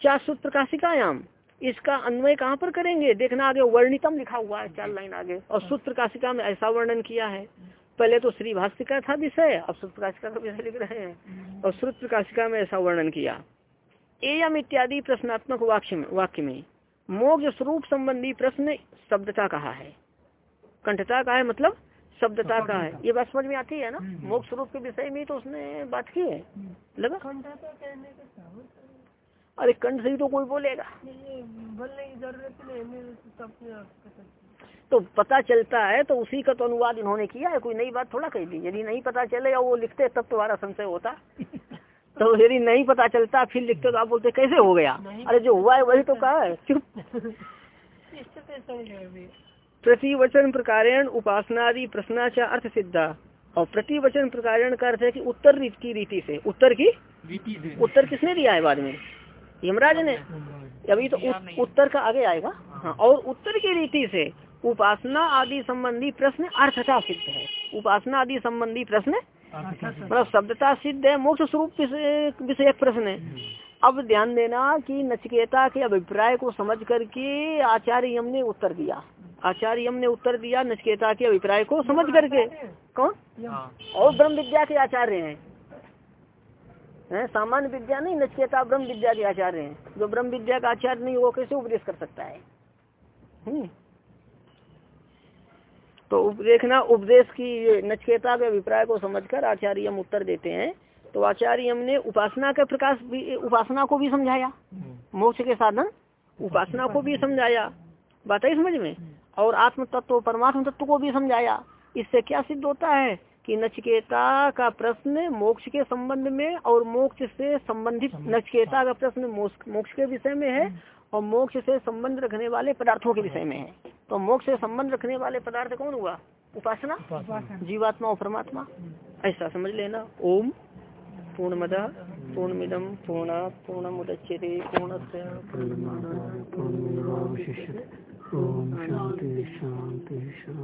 क्या शुद्ध प्रकाशिकायाम इसका अन्वय कहाँ पर करेंगे? देखना आगे वर्णितम लिखा हुआ है चार लाइन आगे। और सूत्र काशिका में ऐसा वर्णन किया है। पहले तो श्री भाष्य था विषय अब सूत्र काशिका का विषय लिख रहे हैं। और सूत्र काशिका में ऐसा वर्णन किया। एयम इत्यादि प्रश्नात्मक वाक्य में वाक्य में मोक्ष स्वरूप संबंधी प्रश्न शब्दता कहा है। कंठता का है मतलब शब्दता का है। ये बात समझ में आती है ना? मोक्ष स्वरूप के विषय में तो उसने बात की है। लगा? अरे कंठ से ही तो कोई बोलेगा। तो पता चलता है। तो पता चलता है तो उसी का तो अनुवाद इन्होंने किया है कोई नई बात थोड़ा कह दी यदि नहीं पता चले या वो लिखते तब तुम्हारा संशय होता। *laughs* तो यदि नहीं पता चलता फिर लिखते तो आप बोलते कैसे हो गया? अरे जो हुआ है वही तो कहा है। चुप। *laughs* प्रतिवचन प्रकारेण उपासनादि प्रश्नाचा अर्थ सिद्धा। और प्रतिवचन प्रकारेण का अर्थ है कि उत्तर की रीति से। उत्तर की? उत्तर किसने दिया है बाद में? यमराज ने? अभी तो उत, उत्तर का आगे आएगा। हाँ और उत्तर की रीति से उपासना आदि संबंधी प्रश्न अर्थता सिद्ध है। उपासना आदि संबंधी प्रश्न मतलब शब्दता सिद्ध है मोक्ष स्वरूप विषय प्रश्न है। अब ध्यान देना कि नचकेता के अभिप्राय को समझ करके आचार्य यम ने उत्तर दिया। आचार्य यम ने उत्तर दिया नचकेता के अभिप्राय को समझ करके। कौन? और ब्रह्म विद्या के आचार्य हैं। है? सामान्य विद्या नहीं नचकेता ब्रह्म विद्या के आचार्य हैं। जो ब्रह्म विद्या का आचार्य नहीं वो कैसे उपदेश कर सकता है? हम्म। तो देखना उपदेश की नचकेता के अभिप्राय को समझकर आचार्य हम उत्तर देते हैं। तो आचार्य हम ने उपासना के प्रकाश भी उपासना को भी समझाया। मोक्ष के साधन उपासना को भी समझाया। बात है समझ में? और आत्म तत्व परमात्म तत्व को भी समझाया। इससे क्या सिद्ध होता है? कि नचकेता का प्रश्न मोक्ष के संबंध में और मोक्ष से संबंधित नचकेता का प्रश्न मोक्ष के विषय में है और मोक्ष से संबंध रखने वाले पदार्थों के विषय में है। तो मोक्ष से संबंध रखने वाले पदार्थ कौन हुआ? उपासना? जीवात्मा और परमात्मा। ऐसा समझ लेना। ओम पूर्णमद पूर्णमिदम पूर्ण पूर्ण मुदच्यते पूर्णस्य ओम शांति शांति शांति।